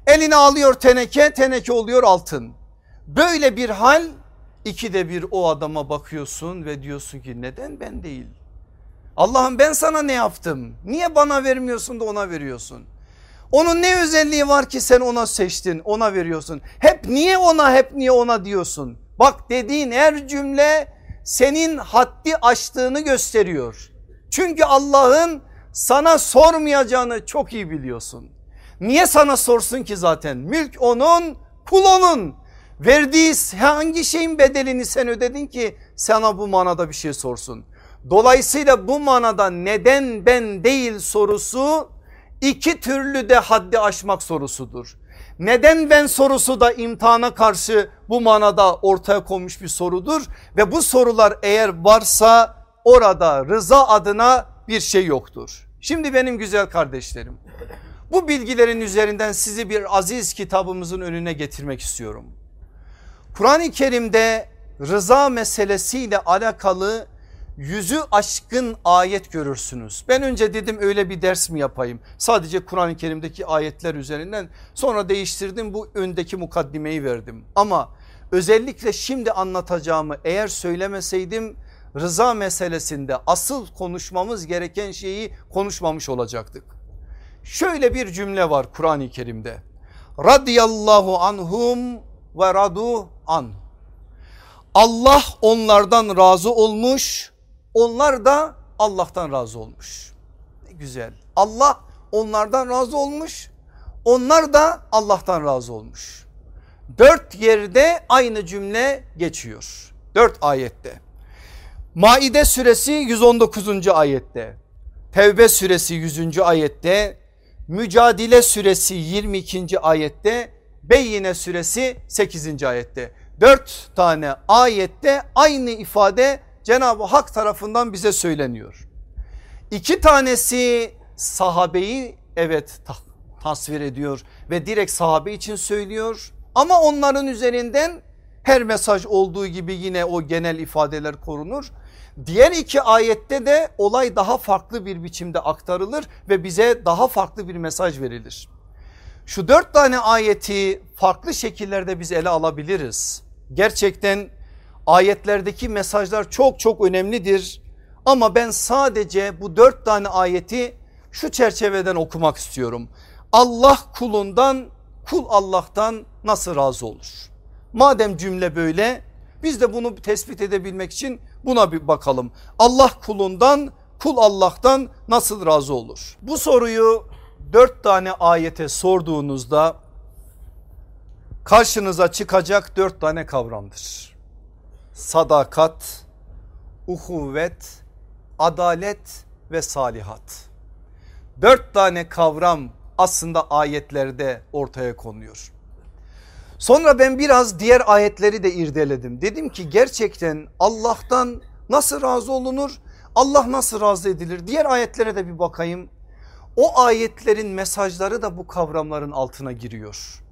A: Eline alıyor teneke teneke oluyor altın. Böyle bir hal ikide bir o adama bakıyorsun ve diyorsun ki neden ben değil? Allah'ım ben sana ne yaptım? Niye bana vermiyorsun da ona veriyorsun? Onun ne özelliği var ki sen ona seçtin ona veriyorsun. Hep niye ona hep niye ona diyorsun. Bak dediğin her cümle senin haddi aştığını gösteriyor. Çünkü Allah'ın sana sormayacağını çok iyi biliyorsun. Niye sana sorsun ki zaten? Mülk onun, kul onun. Verdiği hangi şeyin bedelini sen ödedin ki sana bu manada bir şey sorsun. Dolayısıyla bu manada neden ben değil sorusu iki türlü de haddi aşmak sorusudur. Neden ben sorusu da imtihana karşı bu manada ortaya konmuş bir sorudur ve bu sorular eğer varsa orada rıza adına bir şey yoktur. Şimdi benim güzel kardeşlerim bu bilgilerin üzerinden sizi bir aziz kitabımızın önüne getirmek istiyorum. Kur'an-ı Kerim'de rıza meselesiyle alakalı yüzü aşkın ayet görürsünüz. Ben önce dedim öyle bir ders mi yapayım? Sadece Kur'an-ı Kerim'deki ayetler üzerinden sonra değiştirdim bu öndeki mukaddimeyi verdim. Ama özellikle şimdi anlatacağımı eğer söylemeseydim rıza meselesinde asıl konuşmamız gereken şeyi konuşmamış olacaktık. Şöyle bir cümle var Kur'an-ı Kerim'de. Radiyallahu anhum ve radu an. Allah onlardan razı olmuş onlar da Allah'tan razı olmuş. Ne güzel. Allah onlardan razı olmuş. Onlar da Allah'tan razı olmuş. Dört yerde aynı cümle geçiyor. Dört ayette. Maide suresi 119. ayette. Tevbe suresi 100. ayette. Mücadele suresi 22. ayette. Beyyine suresi 8. ayette. Dört tane ayette aynı ifade Cenab-ı Hak tarafından bize söyleniyor. İki tanesi sahabeyi evet tasvir ediyor ve direkt sahabe için söylüyor. Ama onların üzerinden her mesaj olduğu gibi yine o genel ifadeler korunur. Diğer iki ayette de olay daha farklı bir biçimde aktarılır ve bize daha farklı bir mesaj verilir. Şu dört tane ayeti farklı şekillerde biz ele alabiliriz. Gerçekten ayetlerdeki mesajlar çok çok önemlidir. Ama ben sadece bu dört tane ayeti şu çerçeveden okumak istiyorum. Allah kulundan kul Allah'tan nasıl razı olur? Madem cümle böyle biz de bunu tespit edebilmek için buna bir bakalım. Allah kulundan kul Allah'tan nasıl razı olur? Bu soruyu dört tane ayete sorduğunuzda karşınıza çıkacak dört tane kavramdır sadakat, uhuvvet, adalet ve salihat. Dört tane kavram aslında ayetlerde ortaya konuyor. Sonra ben biraz diğer ayetleri de irdeledim. Dedim ki gerçekten Allah'tan nasıl razı olunur? Allah nasıl razı edilir? Diğer ayetlere de bir bakayım. O ayetlerin mesajları da bu kavramların altına giriyor.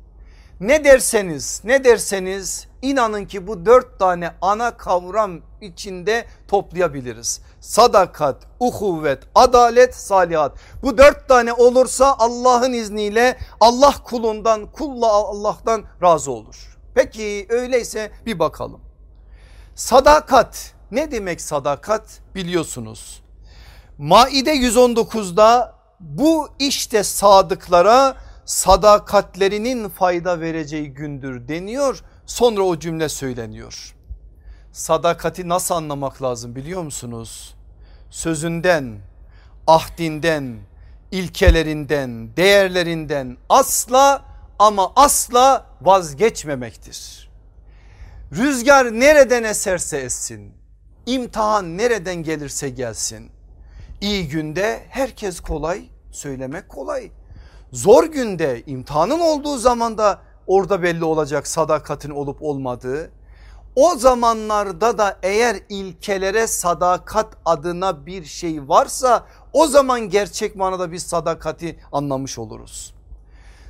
A: Ne derseniz ne derseniz inanın ki bu dört tane ana kavram içinde toplayabiliriz. Sadakat, uhuvvet, adalet, salihat. Bu dört tane olursa Allah'ın izniyle Allah kulundan kulla Allah'tan razı olur. Peki öyleyse bir bakalım. Sadakat ne demek sadakat biliyorsunuz. Maide 119'da bu işte sadıklara sadakatlerinin fayda vereceği gündür deniyor. Sonra o cümle söyleniyor. Sadakati nasıl anlamak lazım biliyor musunuz? Sözünden, ahdinden, ilkelerinden, değerlerinden asla ama asla vazgeçmemektir. Rüzgar nereden eserse essin, imtihan nereden gelirse gelsin. İyi günde herkes kolay, söylemek kolay. Zor günde imtihanın olduğu zaman da orada belli olacak sadakatin olup olmadığı. O zamanlarda da eğer ilkelere sadakat adına bir şey varsa o zaman gerçek manada biz sadakati anlamış oluruz.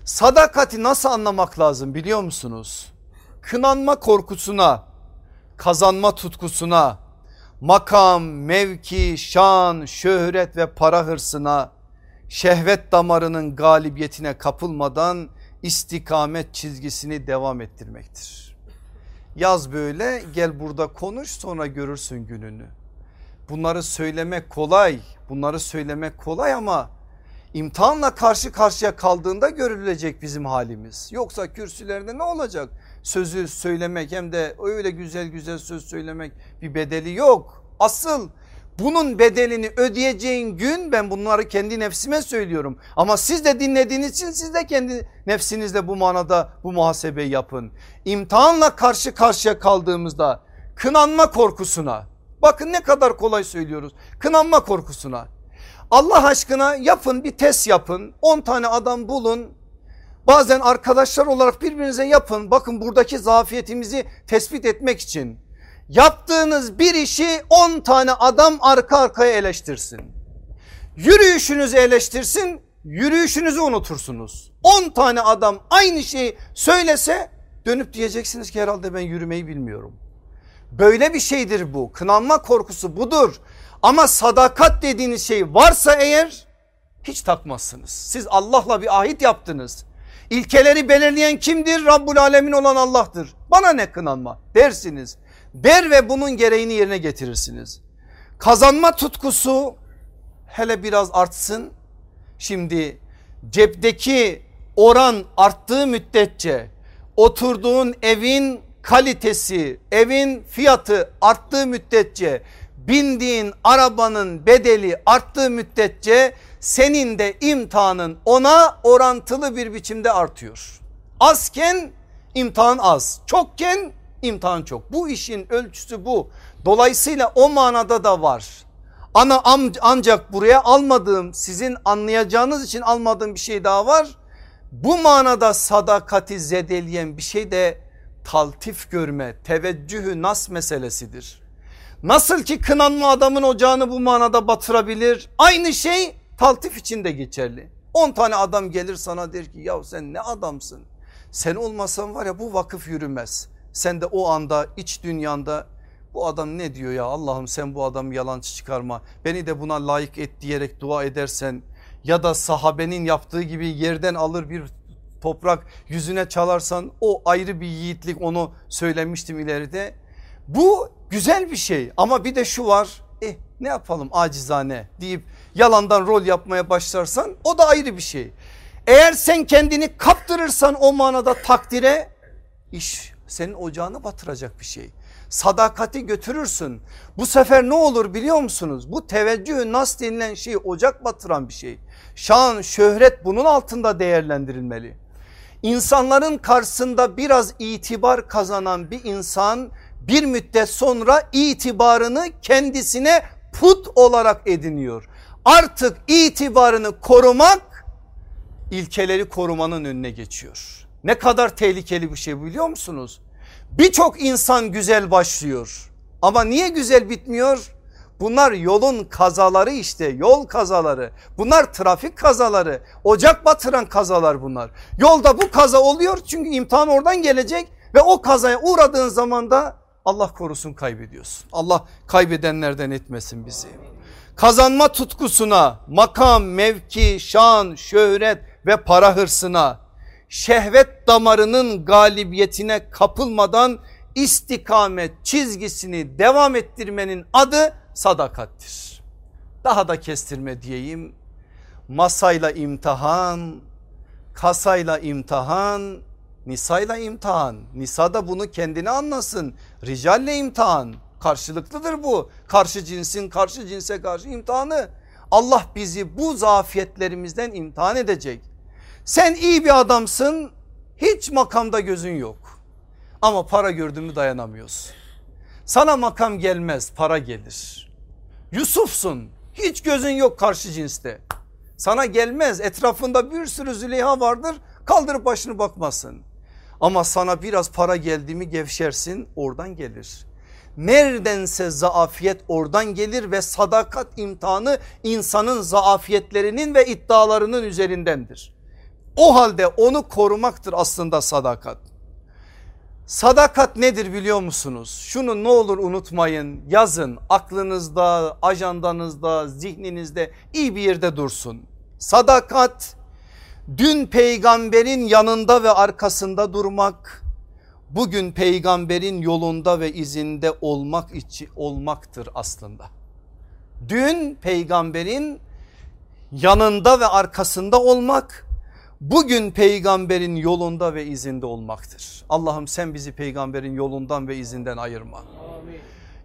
A: Sadakati nasıl anlamak lazım biliyor musunuz? Kınanma korkusuna, kazanma tutkusuna, makam, mevki, şan, şöhret ve para hırsına, şehvet damarının galibiyetine kapılmadan istikamet çizgisini devam ettirmektir. Yaz böyle gel burada konuş sonra görürsün gününü. Bunları söylemek kolay bunları söylemek kolay ama imtihanla karşı karşıya kaldığında görülecek bizim halimiz. Yoksa kürsülerde ne olacak? Sözü söylemek hem de öyle güzel güzel söz söylemek bir bedeli yok. Asıl bunun bedelini ödeyeceğin gün ben bunları kendi nefsime söylüyorum. Ama siz de dinlediğiniz için siz de kendi nefsinizle bu manada bu muhasebeyi yapın. İmtihanla karşı karşıya kaldığımızda kınanma korkusuna bakın ne kadar kolay söylüyoruz kınanma korkusuna. Allah aşkına yapın bir test yapın 10 tane adam bulun bazen arkadaşlar olarak birbirinize yapın bakın buradaki zafiyetimizi tespit etmek için Yaptığınız bir işi 10 tane adam arka arkaya eleştirsin. Yürüyüşünüzü eleştirsin yürüyüşünüzü unutursunuz. 10 tane adam aynı şeyi söylese dönüp diyeceksiniz ki herhalde ben yürümeyi bilmiyorum. Böyle bir şeydir bu kınanma korkusu budur. Ama sadakat dediğiniz şey varsa eğer hiç takmazsınız. Siz Allah'la bir ahit yaptınız. İlkeleri belirleyen kimdir? Rabbul Alemin olan Allah'tır. Bana ne kınanma dersiniz der ve bunun gereğini yerine getirirsiniz. Kazanma tutkusu hele biraz artsın. Şimdi cepteki oran arttığı müddetçe oturduğun evin kalitesi, evin fiyatı arttığı müddetçe bindiğin arabanın bedeli arttığı müddetçe senin de imtihanın ona orantılı bir biçimde artıyor. Azken imtihan az, çokken imtihan çok. Bu işin ölçüsü bu. Dolayısıyla o manada da var. Ana ancak buraya almadığım sizin anlayacağınız için almadığım bir şey daha var. Bu manada sadakati zedeleyen bir şey de taltif görme, teveccühü nas meselesidir. Nasıl ki kınanma adamın ocağını bu manada batırabilir. Aynı şey taltif için de geçerli. 10 tane adam gelir sana der ki ya sen ne adamsın. Sen olmasan var ya bu vakıf yürümez. Sen de o anda iç dünyanda bu adam ne diyor ya Allah'ım sen bu adamı yalancı çıkarma. Beni de buna layık et diyerek dua edersen ya da sahabenin yaptığı gibi yerden alır bir toprak yüzüne çalarsan o ayrı bir yiğitlik onu söylemiştim ileride. Bu güzel bir şey ama bir de şu var eh ne yapalım acizane deyip yalandan rol yapmaya başlarsan o da ayrı bir şey. Eğer sen kendini kaptırırsan o manada takdire iş senin ocağını batıracak bir şey. Sadakati götürürsün. Bu sefer ne olur biliyor musunuz? Bu teveccüh nas denilen şey ocak batıran bir şey. Şan, şöhret bunun altında değerlendirilmeli. İnsanların karşısında biraz itibar kazanan bir insan bir müddet sonra itibarını kendisine put olarak ediniyor. Artık itibarını korumak ilkeleri korumanın önüne geçiyor. Ne kadar tehlikeli bir şey biliyor musunuz? Birçok insan güzel başlıyor ama niye güzel bitmiyor? Bunlar yolun kazaları işte yol kazaları. Bunlar trafik kazaları. Ocak batıran kazalar bunlar. Yolda bu kaza oluyor çünkü imtihan oradan gelecek ve o kazaya uğradığın zaman da Allah korusun kaybediyorsun. Allah kaybedenlerden etmesin bizi. Kazanma tutkusuna, makam, mevki, şan, şöhret ve para hırsına, şehvet damarının galibiyetine kapılmadan istikamet çizgisini devam ettirmenin adı sadakattir. Daha da kestirme diyeyim. Masayla imtihan, kasayla imtihan, nisayla imtihan. Nisa da bunu kendine anlasın. Ricalle imtihan. Karşılıklıdır bu. Karşı cinsin karşı cinse karşı imtihanı. Allah bizi bu zafiyetlerimizden imtihan edecek. Sen iyi bir adamsın hiç makamda gözün yok. Ama para gördüğümü dayanamıyorsun. Sana makam gelmez para gelir. Yusuf'sun hiç gözün yok karşı cinste. Sana gelmez etrafında bir sürü Züleyha vardır kaldırıp başını bakmasın. Ama sana biraz para geldi gevşersin oradan gelir. Neredense zaafiyet oradan gelir ve sadakat imtihanı insanın zaafiyetlerinin ve iddialarının üzerindendir. O halde onu korumaktır aslında sadakat. Sadakat nedir biliyor musunuz? Şunu ne olur unutmayın yazın aklınızda ajandanızda zihninizde iyi bir yerde dursun. Sadakat dün peygamberin yanında ve arkasında durmak bugün peygamberin yolunda ve izinde olmak için olmaktır aslında. Dün peygamberin yanında ve arkasında olmak bugün peygamberin yolunda ve izinde olmaktır. Allah'ım sen bizi peygamberin yolundan ve izinden ayırma. Amin.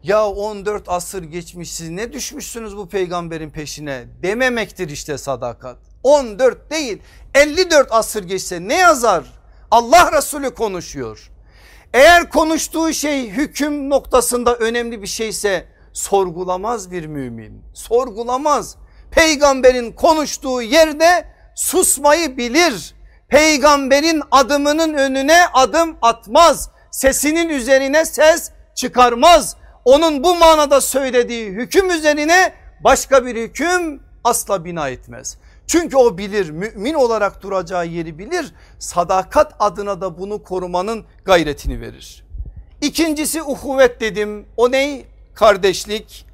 A: Ya 14 asır geçmiş siz ne düşmüşsünüz bu peygamberin peşine dememektir işte sadakat. 14 değil 54 asır geçse ne yazar? Allah Resulü konuşuyor. Eğer konuştuğu şey hüküm noktasında önemli bir şeyse sorgulamaz bir mümin. Sorgulamaz. Peygamberin konuştuğu yerde susmayı bilir. Peygamberin adımının önüne adım atmaz. Sesinin üzerine ses çıkarmaz. Onun bu manada söylediği hüküm üzerine başka bir hüküm asla bina etmez. Çünkü o bilir mümin olarak duracağı yeri bilir. Sadakat adına da bunu korumanın gayretini verir. İkincisi uhuvvet dedim. O ney? Kardeşlik.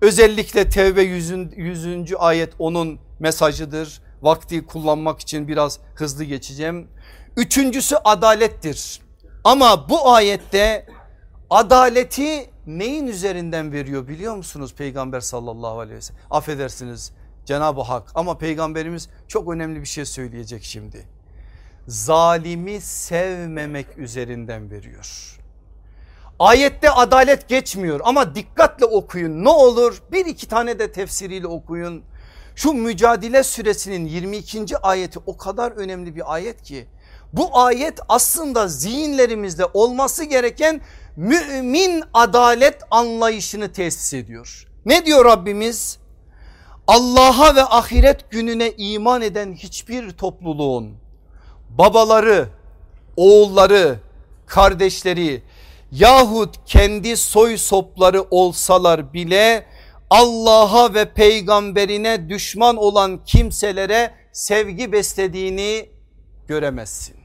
A: Özellikle Tevbe 100. 100. ayet onun mesajıdır. Vakti kullanmak için biraz hızlı geçeceğim. Üçüncüsü adalettir. Ama bu ayette adaleti neyin üzerinden veriyor biliyor musunuz Peygamber sallallahu aleyhi ve sellem? Affedersiniz Cenab-ı Hak ama peygamberimiz çok önemli bir şey söyleyecek şimdi. Zalimi sevmemek üzerinden veriyor. Ayette adalet geçmiyor ama dikkatle okuyun ne olur bir iki tane de tefsiriyle okuyun. Şu mücadele süresinin 22. ayeti o kadar önemli bir ayet ki bu ayet aslında zihinlerimizde olması gereken mümin adalet anlayışını tesis ediyor. Ne diyor Rabbimiz? Allah'a ve ahiret gününe iman eden hiçbir topluluğun babaları, oğulları, kardeşleri yahut kendi soy sopları olsalar bile Allah'a ve peygamberine düşman olan kimselere sevgi beslediğini göremezsin.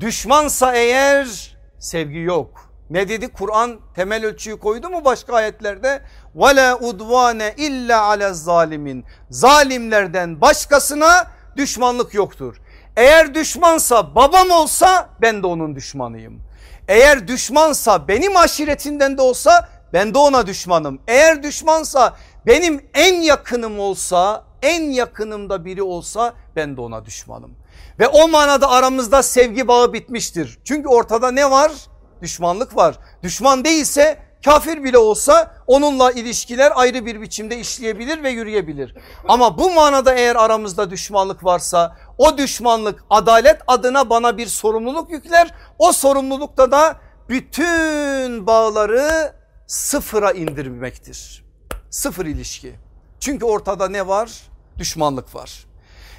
A: Düşmansa eğer sevgi yok. Ne dedi Kur'an temel ölçüyü koydu mu başka ayetlerde? Ve la udvane illa ala zalimin. Zalimlerden başkasına düşmanlık yoktur. Eğer düşmansa babam olsa ben de onun düşmanıyım. Eğer düşmansa benim aşiretinden de olsa ben de ona düşmanım. Eğer düşmansa benim en yakınım olsa en yakınımda biri olsa ben de ona düşmanım. Ve o manada aramızda sevgi bağı bitmiştir. Çünkü ortada ne var? Düşmanlık var. Düşman değilse kafir bile olsa onunla ilişkiler ayrı bir biçimde işleyebilir ve yürüyebilir. Ama bu manada eğer aramızda düşmanlık varsa o düşmanlık adalet adına bana bir sorumluluk yükler. O sorumlulukta da bütün bağları sıfıra indirmektir. Sıfır ilişki. Çünkü ortada ne var? Düşmanlık var.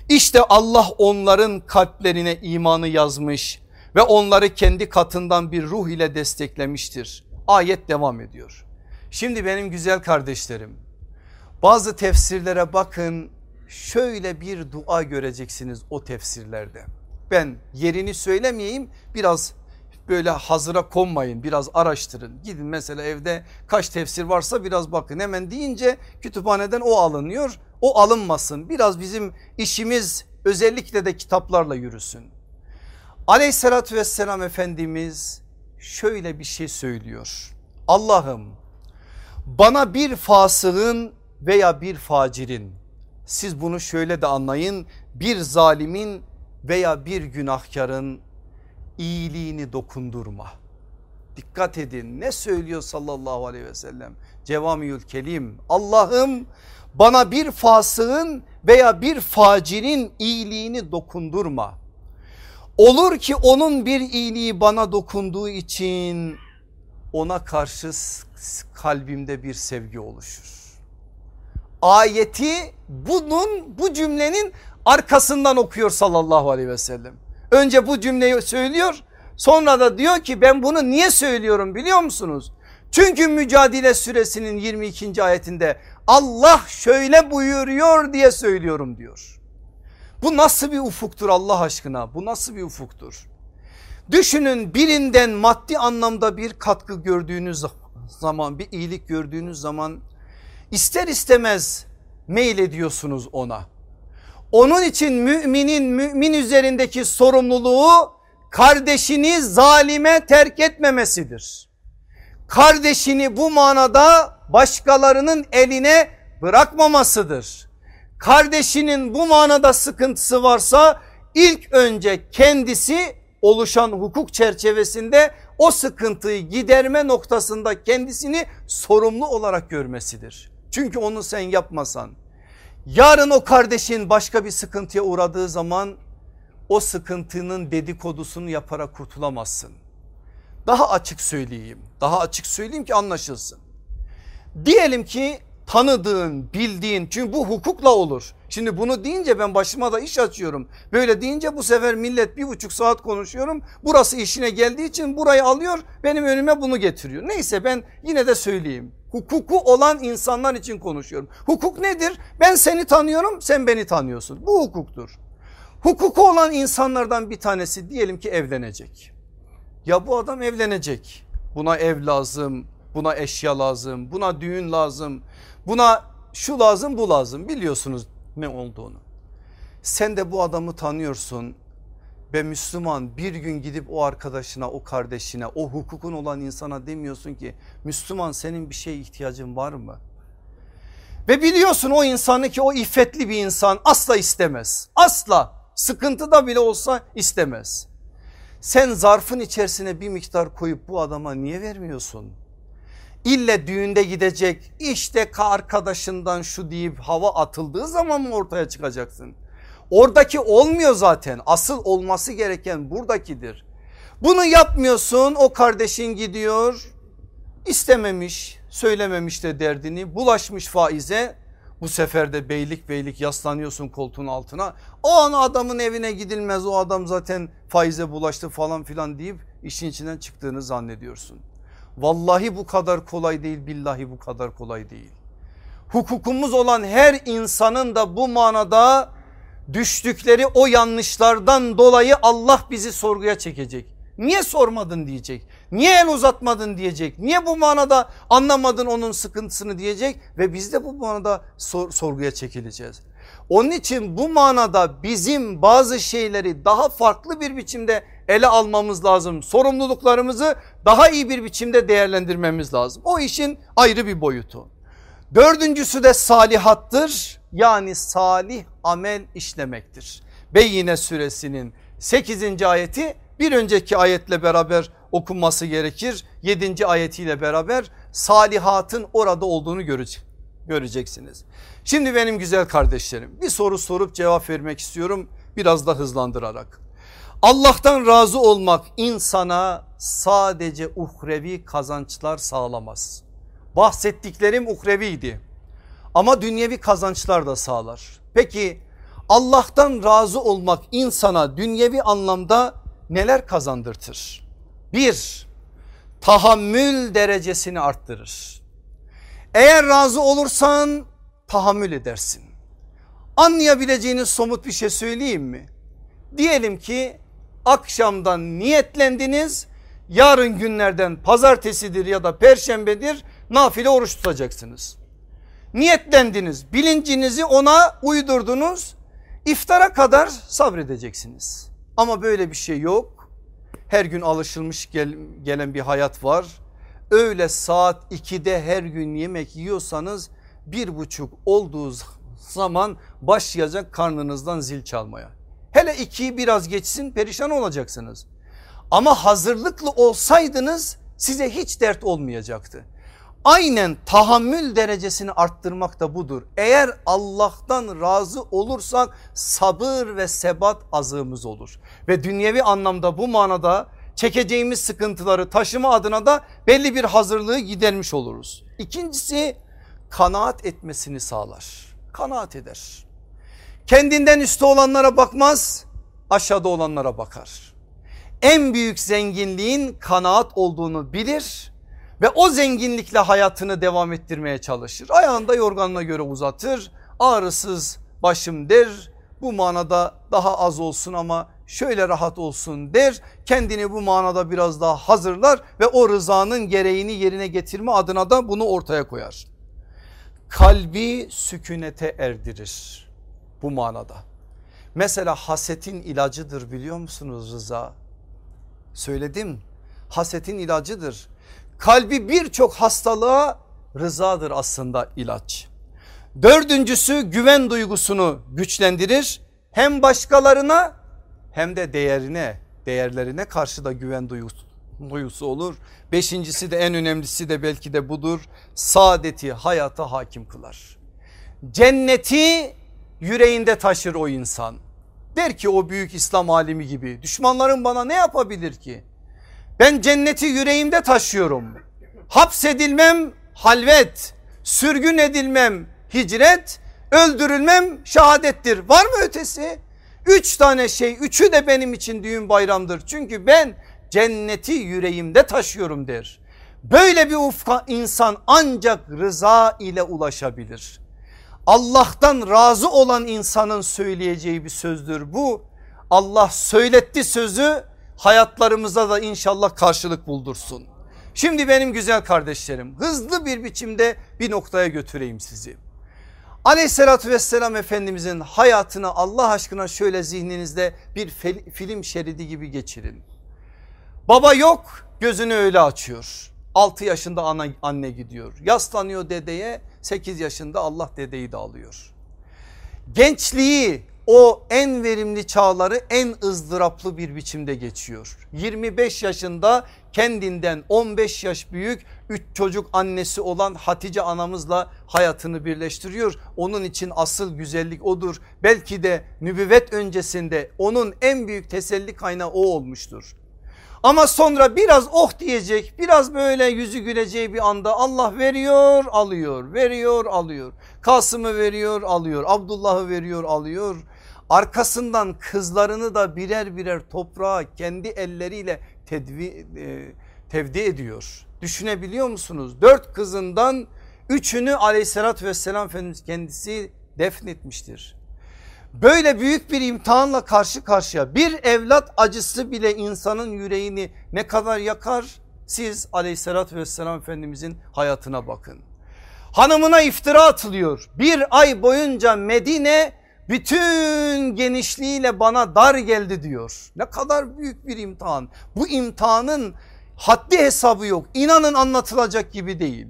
A: İşte Allah onların kalplerine imanı yazmış ve onları kendi katından bir ruh ile desteklemiştir. Ayet devam ediyor. Şimdi benim güzel kardeşlerim bazı tefsirlere bakın şöyle bir dua göreceksiniz o tefsirlerde. Ben yerini söylemeyeyim biraz böyle hazıra konmayın biraz araştırın. Gidin mesela evde kaç tefsir varsa biraz bakın hemen deyince kütüphaneden o alınıyor. O alınmasın biraz bizim işimiz özellikle de kitaplarla yürüsün. Aleyhissalatü vesselam Efendimiz şöyle bir şey söylüyor. Allah'ım bana bir fasığın veya bir facirin siz bunu şöyle de anlayın bir zalimin veya bir günahkarın iyiliğini dokundurma. Dikkat edin ne söylüyor sallallahu aleyhi ve sellem Cevamiyül Kelim Allah'ım bana bir fasığın veya bir facirin iyiliğini dokundurma. Olur ki onun bir iyiliği bana dokunduğu için ona karşı kalbimde bir sevgi oluşur. Ayeti bunun bu cümlenin arkasından okuyor sallallahu aleyhi ve sellem. Önce bu cümleyi söylüyor sonra da diyor ki ben bunu niye söylüyorum biliyor musunuz? Çünkü Mücadele suresinin 22. ayetinde Allah şöyle buyuruyor diye söylüyorum diyor. Bu nasıl bir ufuktur Allah aşkına bu nasıl bir ufuktur? Düşünün birinden maddi anlamda bir katkı gördüğünüz zaman bir iyilik gördüğünüz zaman ister istemez mail ediyorsunuz ona. Onun için müminin mümin üzerindeki sorumluluğu kardeşini zalime terk etmemesidir. Kardeşini bu manada başkalarının eline bırakmamasıdır. Kardeşinin bu manada sıkıntısı varsa ilk önce kendisi oluşan hukuk çerçevesinde o sıkıntıyı giderme noktasında kendisini sorumlu olarak görmesidir. Çünkü onu sen yapmasan yarın o kardeşin başka bir sıkıntıya uğradığı zaman o sıkıntının dedikodusunu yaparak kurtulamazsın. Daha açık söyleyeyim daha açık söyleyeyim ki anlaşılsın. Diyelim ki tanıdığın bildiğin çünkü bu hukukla olur. Şimdi bunu deyince ben başıma da iş açıyorum. Böyle deyince bu sefer millet bir buçuk saat konuşuyorum. Burası işine geldiği için burayı alıyor benim önüme bunu getiriyor. Neyse ben yine de söyleyeyim. Hukuku olan insanlar için konuşuyorum. Hukuk nedir? Ben seni tanıyorum sen beni tanıyorsun. Bu hukuktur. Hukuku olan insanlardan bir tanesi diyelim ki evlenecek. Ya bu adam evlenecek. Buna ev lazım, buna eşya lazım, buna düğün lazım, buna şu lazım bu lazım biliyorsunuz ne olduğunu. Sen de bu adamı tanıyorsun ve Müslüman bir gün gidip o arkadaşına o kardeşine o hukukun olan insana demiyorsun ki Müslüman senin bir şeye ihtiyacın var mı? Ve biliyorsun o insanı ki o iffetli bir insan asla istemez asla sıkıntıda bile olsa istemez. Sen zarfın içerisine bir miktar koyup bu adama niye vermiyorsun? İlle düğünde gidecek işte arkadaşından şu deyip hava atıldığı zaman mı ortaya çıkacaksın? Oradaki olmuyor zaten asıl olması gereken buradakidir. Bunu yapmıyorsun o kardeşin gidiyor istememiş söylememiş de derdini bulaşmış faize bu sefer de beylik beylik yaslanıyorsun koltuğun altına. O an adamın evine gidilmez o adam zaten faize bulaştı falan filan deyip işin içinden çıktığını zannediyorsun. Vallahi bu kadar kolay değil billahi bu kadar kolay değil. Hukukumuz olan her insanın da bu manada düştükleri o yanlışlardan dolayı Allah bizi sorguya çekecek. Niye sormadın diyecek. Niye el uzatmadın diyecek. Niye bu manada anlamadın onun sıkıntısını diyecek ve biz de bu manada sor, sorguya çekileceğiz. Onun için bu manada bizim bazı şeyleri daha farklı bir biçimde ele almamız lazım. Sorumluluklarımızı daha iyi bir biçimde değerlendirmemiz lazım. O işin ayrı bir boyutu. Dördüncüsü de salihattır yani salih amel işlemektir. Beyine suresinin 8. ayeti bir önceki ayetle beraber okunması gerekir. 7. ayetiyle beraber salihatın orada olduğunu göreceksiniz. Şimdi benim güzel kardeşlerim bir soru sorup cevap vermek istiyorum biraz da hızlandırarak. Allah'tan razı olmak insana sadece uhrevi kazançlar sağlamaz. Bahsettiklerim uhreviydi ama dünyevi kazançlar da sağlar. Peki Allah'tan razı olmak insana dünyevi anlamda neler kazandırtır? Bir, tahammül derecesini arttırır. Eğer razı olursan tahammül edersin. Anlayabileceğiniz somut bir şey söyleyeyim mi? Diyelim ki akşamdan niyetlendiniz yarın günlerden pazartesidir ya da perşembedir nafile oruç tutacaksınız. Niyetlendiniz bilincinizi ona uydurdunuz iftara kadar sabredeceksiniz. Ama böyle bir şey yok. Her gün alışılmış gel, gelen bir hayat var. Öyle saat 2'de her gün yemek yiyorsanız bir buçuk olduğu zaman başlayacak karnınızdan zil çalmaya. Hele ikiyi biraz geçsin perişan olacaksınız. Ama hazırlıklı olsaydınız size hiç dert olmayacaktı. Aynen tahammül derecesini arttırmak da budur. Eğer Allah'tan razı olursak sabır ve sebat azığımız olur. Ve dünyevi anlamda bu manada çekeceğimiz sıkıntıları taşıma adına da belli bir hazırlığı gidermiş oluruz. İkincisi kanaat etmesini sağlar. Kanaat eder. Kendinden üstü olanlara bakmaz aşağıda olanlara bakar. En büyük zenginliğin kanaat olduğunu bilir ve o zenginlikle hayatını devam ettirmeye çalışır. Ayağında yorganına göre uzatır ağrısız başım der bu manada daha az olsun ama şöyle rahat olsun der. Kendini bu manada biraz daha hazırlar ve o rızanın gereğini yerine getirme adına da bunu ortaya koyar. Kalbi sükunete erdirir bu manada. Mesela hasetin ilacıdır biliyor musunuz rıza? Söyledim hasetin ilacıdır. Kalbi birçok hastalığa rızadır aslında ilaç. Dördüncüsü güven duygusunu güçlendirir. Hem başkalarına hem de değerine değerlerine karşı da güven duygusu, duygusu olur. Beşincisi de en önemlisi de belki de budur. Saadeti hayata hakim kılar. Cenneti yüreğinde taşır o insan. Der ki o büyük İslam alimi gibi düşmanlarım bana ne yapabilir ki? Ben cenneti yüreğimde taşıyorum. Hapsedilmem halvet, sürgün edilmem hicret, öldürülmem şehadettir. Var mı ötesi? Üç tane şey üçü de benim için düğün bayramdır. Çünkü ben cenneti yüreğimde taşıyorum der. Böyle bir ufka insan ancak rıza ile ulaşabilir. Allah'tan razı olan insanın söyleyeceği bir sözdür bu. Allah söyletti sözü hayatlarımıza da inşallah karşılık buldursun. Şimdi benim güzel kardeşlerim hızlı bir biçimde bir noktaya götüreyim sizi. Aleyhissalatü vesselam Efendimizin hayatını Allah aşkına şöyle zihninizde bir film şeridi gibi geçirin. Baba yok gözünü öyle açıyor. 6 yaşında ana, anne gidiyor. Yaslanıyor dedeye 8 yaşında Allah dedeyi de alıyor. Gençliği o en verimli çağları en ızdıraplı bir biçimde geçiyor. 25 yaşında kendinden 15 yaş büyük 3 çocuk annesi olan Hatice anamızla hayatını birleştiriyor. Onun için asıl güzellik odur. Belki de nübüvvet öncesinde onun en büyük teselli kaynağı o olmuştur. Ama sonra biraz oh diyecek biraz böyle yüzü güleceği bir anda Allah veriyor alıyor veriyor alıyor. Kasım'ı veriyor alıyor Abdullah'ı veriyor alıyor. Arkasından kızlarını da birer birer toprağa kendi elleriyle tedvi, e, tevdi ediyor. Düşünebiliyor musunuz? Dört kızından üçünü aleyhissalatü vesselam Efendimiz kendisi defnetmiştir. Böyle büyük bir imtihanla karşı karşıya bir evlat acısı bile insanın yüreğini ne kadar yakar? Siz aleyhissalatü vesselam Efendimizin hayatına bakın. Hanımına iftira atılıyor. Bir ay boyunca Medine bütün genişliğiyle bana dar geldi diyor. Ne kadar büyük bir imtihan. Bu imtihanın haddi hesabı yok. İnanın anlatılacak gibi değil.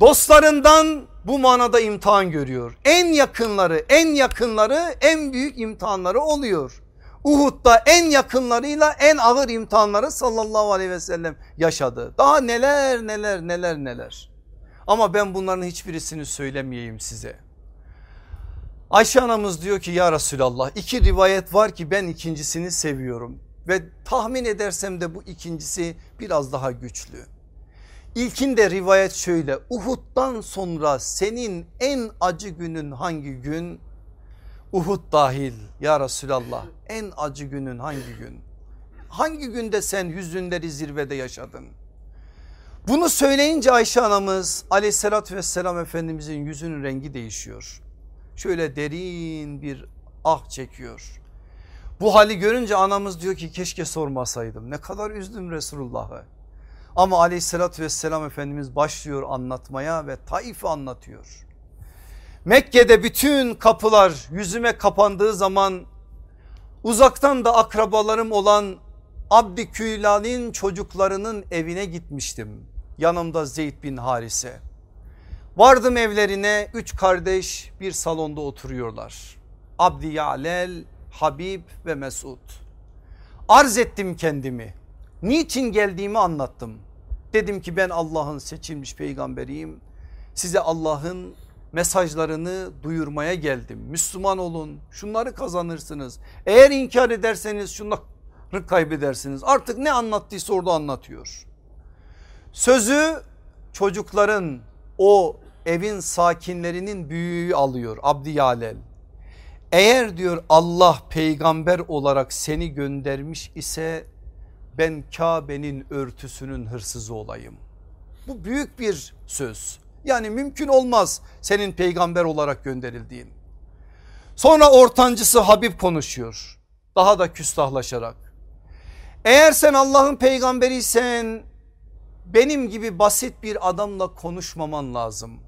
A: Dostlarından bu manada imtihan görüyor. En yakınları en yakınları en büyük imtihanları oluyor. Uhud'da en yakınlarıyla en ağır imtihanları sallallahu aleyhi ve sellem yaşadı. Daha neler neler neler neler. Ama ben bunların hiçbirisini söylemeyeyim size. Ayşe anamız diyor ki ya Resulallah iki rivayet var ki ben ikincisini seviyorum. Ve tahmin edersem de bu ikincisi biraz daha güçlü. İlkinde rivayet şöyle Uhud'dan sonra senin en acı günün hangi gün? Uhud dahil ya Resulallah en acı günün hangi gün? Hangi günde sen hüzünleri zirvede yaşadın? Bunu söyleyince Ayşe anamız aleyhissalatü vesselam efendimizin yüzünün rengi değişiyor. Şöyle derin bir ah çekiyor. Bu hali görünce anamız diyor ki keşke sormasaydım. Ne kadar üzdüm Resulullah'ı. Ama aleyhissalatü vesselam Efendimiz başlıyor anlatmaya ve Taif'i anlatıyor. Mekke'de bütün kapılar yüzüme kapandığı zaman uzaktan da akrabalarım olan Abdi Külal'in çocuklarının evine gitmiştim. Yanımda Zeyd bin Harise. Vardım evlerine üç kardeş bir salonda oturuyorlar. Abdi Ya'lel, Habib ve Mesud. Arz ettim kendimi. Niçin geldiğimi anlattım. Dedim ki ben Allah'ın seçilmiş peygamberiyim. Size Allah'ın mesajlarını duyurmaya geldim. Müslüman olun şunları kazanırsınız. Eğer inkar ederseniz şunları kaybedersiniz. Artık ne anlattıysa orada anlatıyor. Sözü çocukların o evin sakinlerinin büyüğü alıyor Abdi Yalel. Eğer diyor Allah peygamber olarak seni göndermiş ise ben Kabe'nin örtüsünün hırsızı olayım. Bu büyük bir söz. Yani mümkün olmaz senin peygamber olarak gönderildiğin. Sonra ortancısı Habib konuşuyor. Daha da küstahlaşarak. Eğer sen Allah'ın peygamberiysen benim gibi basit bir adamla konuşmaman lazım.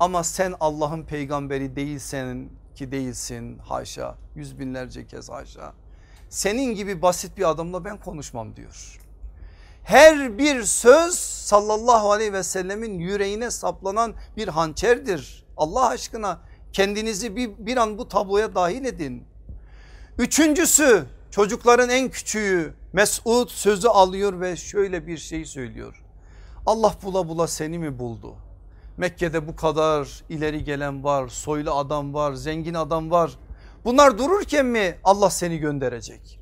A: Ama sen Allah'ın peygamberi değilsen ki değilsin haşa yüz binlerce kez haşa. Senin gibi basit bir adamla ben konuşmam diyor. Her bir söz sallallahu aleyhi ve sellemin yüreğine saplanan bir hançerdir. Allah aşkına kendinizi bir, bir an bu tabloya dahil edin. Üçüncüsü çocukların en küçüğü Mesud sözü alıyor ve şöyle bir şey söylüyor. Allah bula bula seni mi buldu? Mekke'de bu kadar ileri gelen var, soylu adam var, zengin adam var. Bunlar dururken mi Allah seni gönderecek?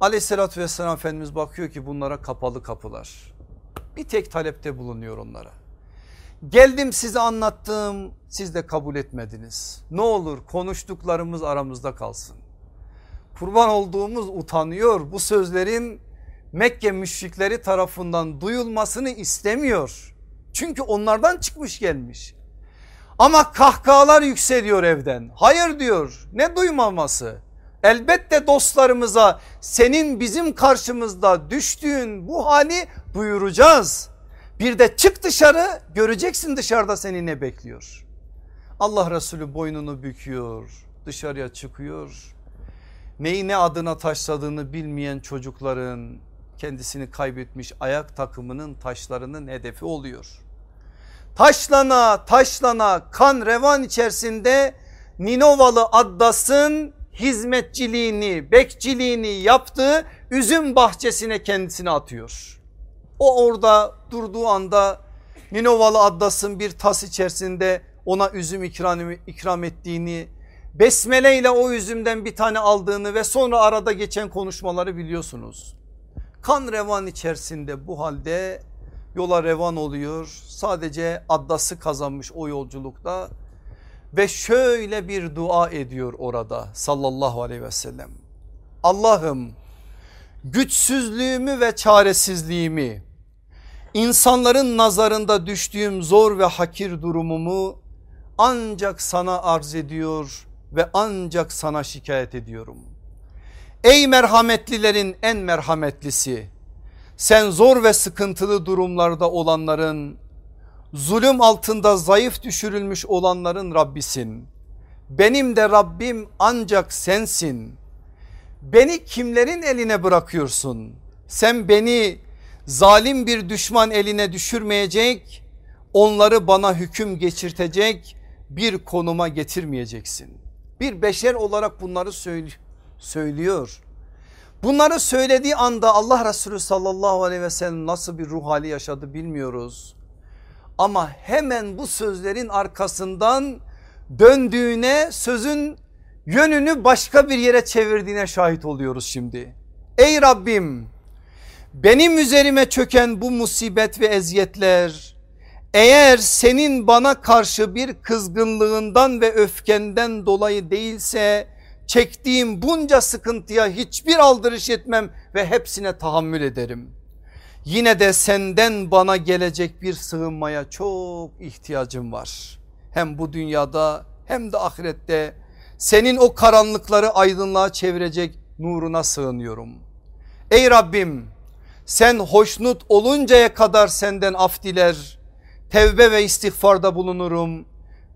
A: Aleyhissalatü vesselam Efendimiz bakıyor ki bunlara kapalı kapılar. Bir tek talepte bulunuyor onlara. Geldim size anlattım siz de kabul etmediniz. Ne olur konuştuklarımız aramızda kalsın. Kurban olduğumuz utanıyor bu sözlerin Mekke müşrikleri tarafından duyulmasını istemiyor. Çünkü onlardan çıkmış gelmiş. Ama kahkahalar yükseliyor evden. Hayır diyor ne duymaması. Elbette dostlarımıza senin bizim karşımızda düştüğün bu hali duyuracağız. Bir de çık dışarı göreceksin dışarıda seni ne bekliyor. Allah Resulü boynunu büküyor dışarıya çıkıyor. Neyi ne adına taşladığını bilmeyen çocukların kendisini kaybetmiş ayak takımının taşlarının hedefi oluyor. Taşlana taşlana kan revan içerisinde Ninovalı Addas'ın hizmetçiliğini, bekçiliğini yaptığı üzüm bahçesine kendisini atıyor. O orada durduğu anda Ninovalı Addas'ın bir tas içerisinde ona üzüm ikram, ikram ettiğini, besmele ile o üzümden bir tane aldığını ve sonra arada geçen konuşmaları biliyorsunuz. Kan revan içerisinde bu halde yola revan oluyor. Sadece Addas'ı kazanmış o yolculukta ve şöyle bir dua ediyor orada sallallahu aleyhi ve sellem. Allah'ım güçsüzlüğümü ve çaresizliğimi insanların nazarında düştüğüm zor ve hakir durumumu ancak sana arz ediyor ve ancak sana şikayet ediyorum. Ey merhametlilerin en merhametlisi sen zor ve sıkıntılı durumlarda olanların zulüm altında zayıf düşürülmüş olanların Rabbisin. Benim de Rabbim ancak sensin. Beni kimlerin eline bırakıyorsun? Sen beni zalim bir düşman eline düşürmeyecek, onları bana hüküm geçirtecek bir konuma getirmeyeceksin. Bir beşer olarak bunları söylüyor. Bunları söylediği anda Allah Resulü sallallahu aleyhi ve sellem nasıl bir ruh hali yaşadı bilmiyoruz. Ama hemen bu sözlerin arkasından döndüğüne sözün yönünü başka bir yere çevirdiğine şahit oluyoruz şimdi. Ey Rabbim benim üzerime çöken bu musibet ve eziyetler Eğer senin bana karşı bir kızgınlığından ve öfkenden dolayı değilse çektiğim bunca sıkıntıya hiçbir aldırış etmem ve hepsine tahammül ederim. Yine de senden bana gelecek bir sığınmaya çok ihtiyacım var. Hem bu dünyada hem de ahirette senin o karanlıkları aydınlığa çevirecek nuruna sığınıyorum. Ey Rabbim sen hoşnut oluncaya kadar senden af diler, tevbe ve istiğfarda bulunurum.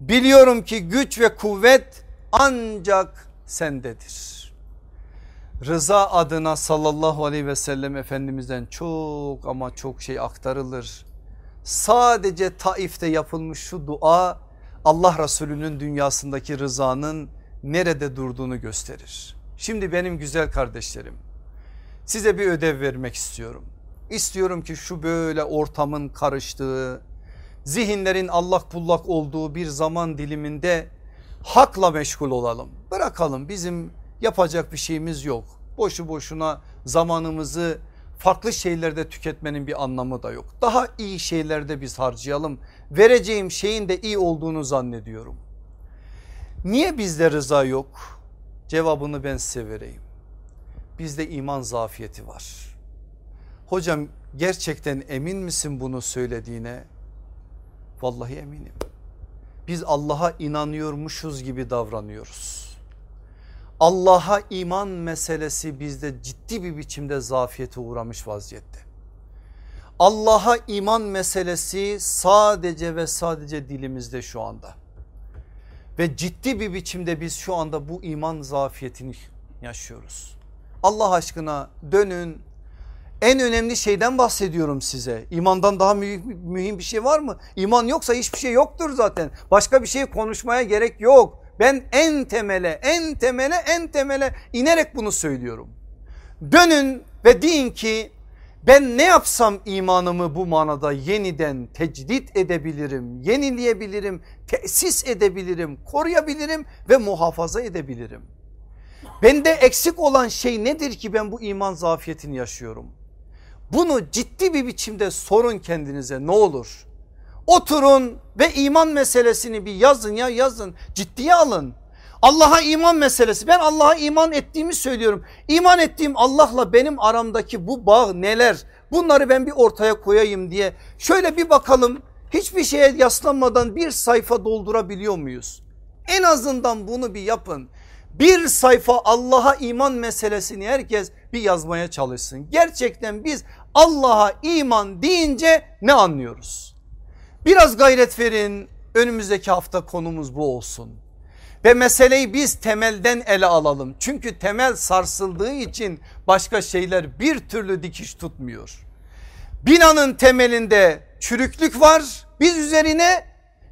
A: Biliyorum ki güç ve kuvvet ancak sendedir. Rıza adına sallallahu aleyhi ve sellem efendimizden çok ama çok şey aktarılır. Sadece Taif'te yapılmış şu dua Allah Resulü'nün dünyasındaki rızanın nerede durduğunu gösterir. Şimdi benim güzel kardeşlerim size bir ödev vermek istiyorum. İstiyorum ki şu böyle ortamın karıştığı, zihinlerin allak bullak olduğu bir zaman diliminde hakla meşgul olalım. Bırakalım bizim yapacak bir şeyimiz yok. Boşu boşuna zamanımızı farklı şeylerde tüketmenin bir anlamı da yok. Daha iyi şeylerde biz harcayalım. Vereceğim şeyin de iyi olduğunu zannediyorum. Niye bizde rıza yok? Cevabını ben size vereyim. Bizde iman zafiyeti var. Hocam gerçekten emin misin bunu söylediğine? Vallahi eminim. Biz Allah'a inanıyormuşuz gibi davranıyoruz. Allah'a iman meselesi bizde ciddi bir biçimde zafiyete uğramış vaziyette. Allah'a iman meselesi sadece ve sadece dilimizde şu anda. Ve ciddi bir biçimde biz şu anda bu iman zafiyetini yaşıyoruz. Allah aşkına dönün en önemli şeyden bahsediyorum size. İmandan daha mühim, mühim bir şey var mı? İman yoksa hiçbir şey yoktur zaten. Başka bir şey konuşmaya gerek yok. Ben en temele en temele en temele inerek bunu söylüyorum. Dönün ve deyin ki ben ne yapsam imanımı bu manada yeniden tecdit edebilirim, yenileyebilirim, tesis edebilirim, koruyabilirim ve muhafaza edebilirim. Bende eksik olan şey nedir ki ben bu iman zafiyetini yaşıyorum? Bunu ciddi bir biçimde sorun kendinize ne olur. Oturun ve iman meselesini bir yazın ya yazın ciddiye alın. Allah'a iman meselesi ben Allah'a iman ettiğimi söylüyorum. İman ettiğim Allah'la benim aramdaki bu bağ neler? Bunları ben bir ortaya koyayım diye şöyle bir bakalım hiçbir şeye yaslanmadan bir sayfa doldurabiliyor muyuz? En azından bunu bir yapın. Bir sayfa Allah'a iman meselesini herkes bir yazmaya çalışsın. Gerçekten biz Allah'a iman deyince ne anlıyoruz? Biraz gayret verin önümüzdeki hafta konumuz bu olsun. Ve meseleyi biz temelden ele alalım. Çünkü temel sarsıldığı için başka şeyler bir türlü dikiş tutmuyor. Binanın temelinde çürüklük var. Biz üzerine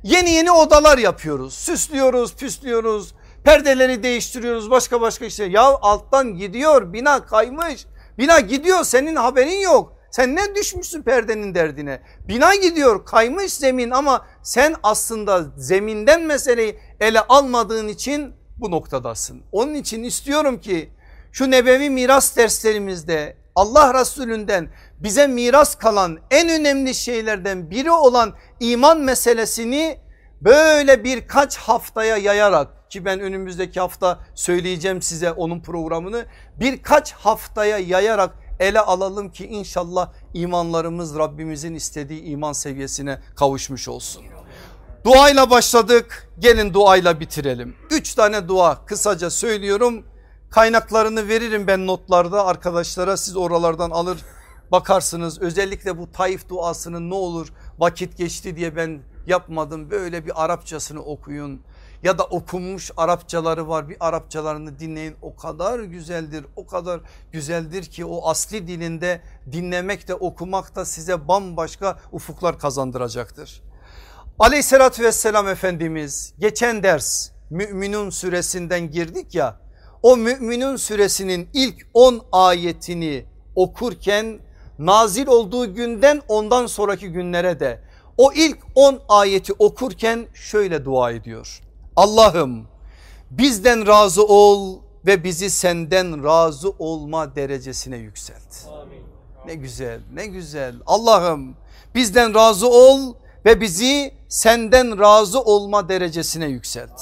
A: yeni yeni odalar yapıyoruz. Süslüyoruz, püslüyoruz. Perdeleri değiştiriyoruz başka başka işte. Ya alttan gidiyor bina kaymış. Bina gidiyor senin haberin yok. Sen ne düşmüşsün perdenin derdine? Bina gidiyor kaymış zemin ama sen aslında zeminden meseleyi ele almadığın için bu noktadasın. Onun için istiyorum ki şu nebevi miras derslerimizde Allah Resulünden bize miras kalan en önemli şeylerden biri olan iman meselesini böyle birkaç haftaya yayarak ki ben önümüzdeki hafta söyleyeceğim size onun programını birkaç haftaya yayarak ele alalım ki inşallah imanlarımız Rabbimizin istediği iman seviyesine kavuşmuş olsun. Duayla başladık gelin duayla bitirelim. Üç tane dua kısaca söylüyorum kaynaklarını veririm ben notlarda arkadaşlara siz oralardan alır bakarsınız. Özellikle bu Taif duasının ne olur vakit geçti diye ben yapmadım böyle bir Arapçasını okuyun ya da okunmuş Arapçaları var bir Arapçalarını dinleyin o kadar güzeldir o kadar güzeldir ki o asli dilinde dinlemek de okumak da size bambaşka ufuklar kazandıracaktır. Aleyhissalatü vesselam Efendimiz geçen ders Müminun suresinden girdik ya o Müminun suresinin ilk 10 ayetini okurken nazil olduğu günden ondan sonraki günlere de o ilk 10 ayeti okurken şöyle dua ediyor. Allah'ım bizden razı ol ve bizi senden razı olma derecesine yükselt. Amin. Ne güzel ne güzel Allah'ım bizden razı ol ve bizi senden razı olma derecesine yükselt.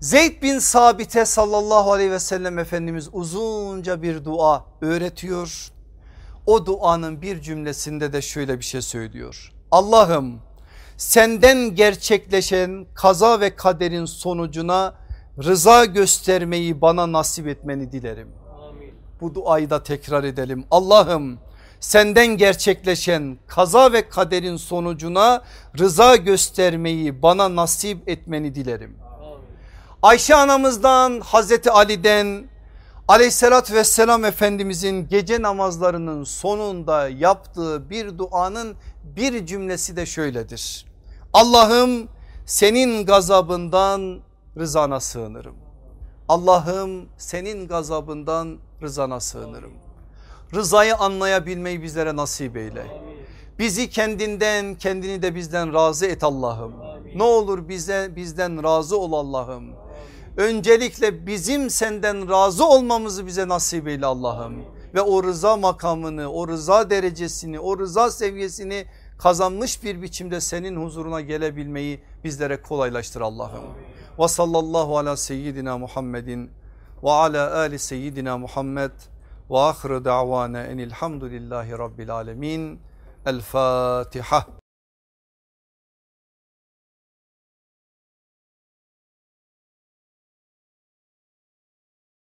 A: Zeyd bin Sabit'e sallallahu aleyhi ve sellem Efendimiz uzunca bir dua öğretiyor. O duanın bir cümlesinde de şöyle bir şey söylüyor. Allah'ım senden gerçekleşen kaza ve kaderin sonucuna rıza göstermeyi bana nasip etmeni dilerim. Amin. Bu duayı da tekrar edelim. Allah'ım senden gerçekleşen kaza ve kaderin sonucuna rıza göstermeyi bana nasip etmeni dilerim. Ayşe anamızdan Hazreti Ali'den aleyhissalatü vesselam efendimizin gece namazlarının sonunda yaptığı bir duanın bir cümlesi de şöyledir. Allah'ım senin gazabından rızana sığınırım. Allah'ım senin gazabından rızana sığınırım. Rızayı anlayabilmeyi bizlere nasip eyle. Bizi kendinden kendini de bizden razı et Allah'ım. Ne olur bize bizden razı ol Allah'ım. Öncelikle bizim senden razı olmamızı bize nasip eyle Allah'ım. Ve o rıza makamını, o rıza derecesini, o rıza seviyesini kazanmış bir biçimde senin huzuruna gelebilmeyi bizlere kolaylaştır Allah'ım. Ve sallallahu ala seyyidina Muhammedin ve ala ali seyyidina Muhammed ve ahire da'vana enilhamdülillahi rabbil alemin. El Fatiha.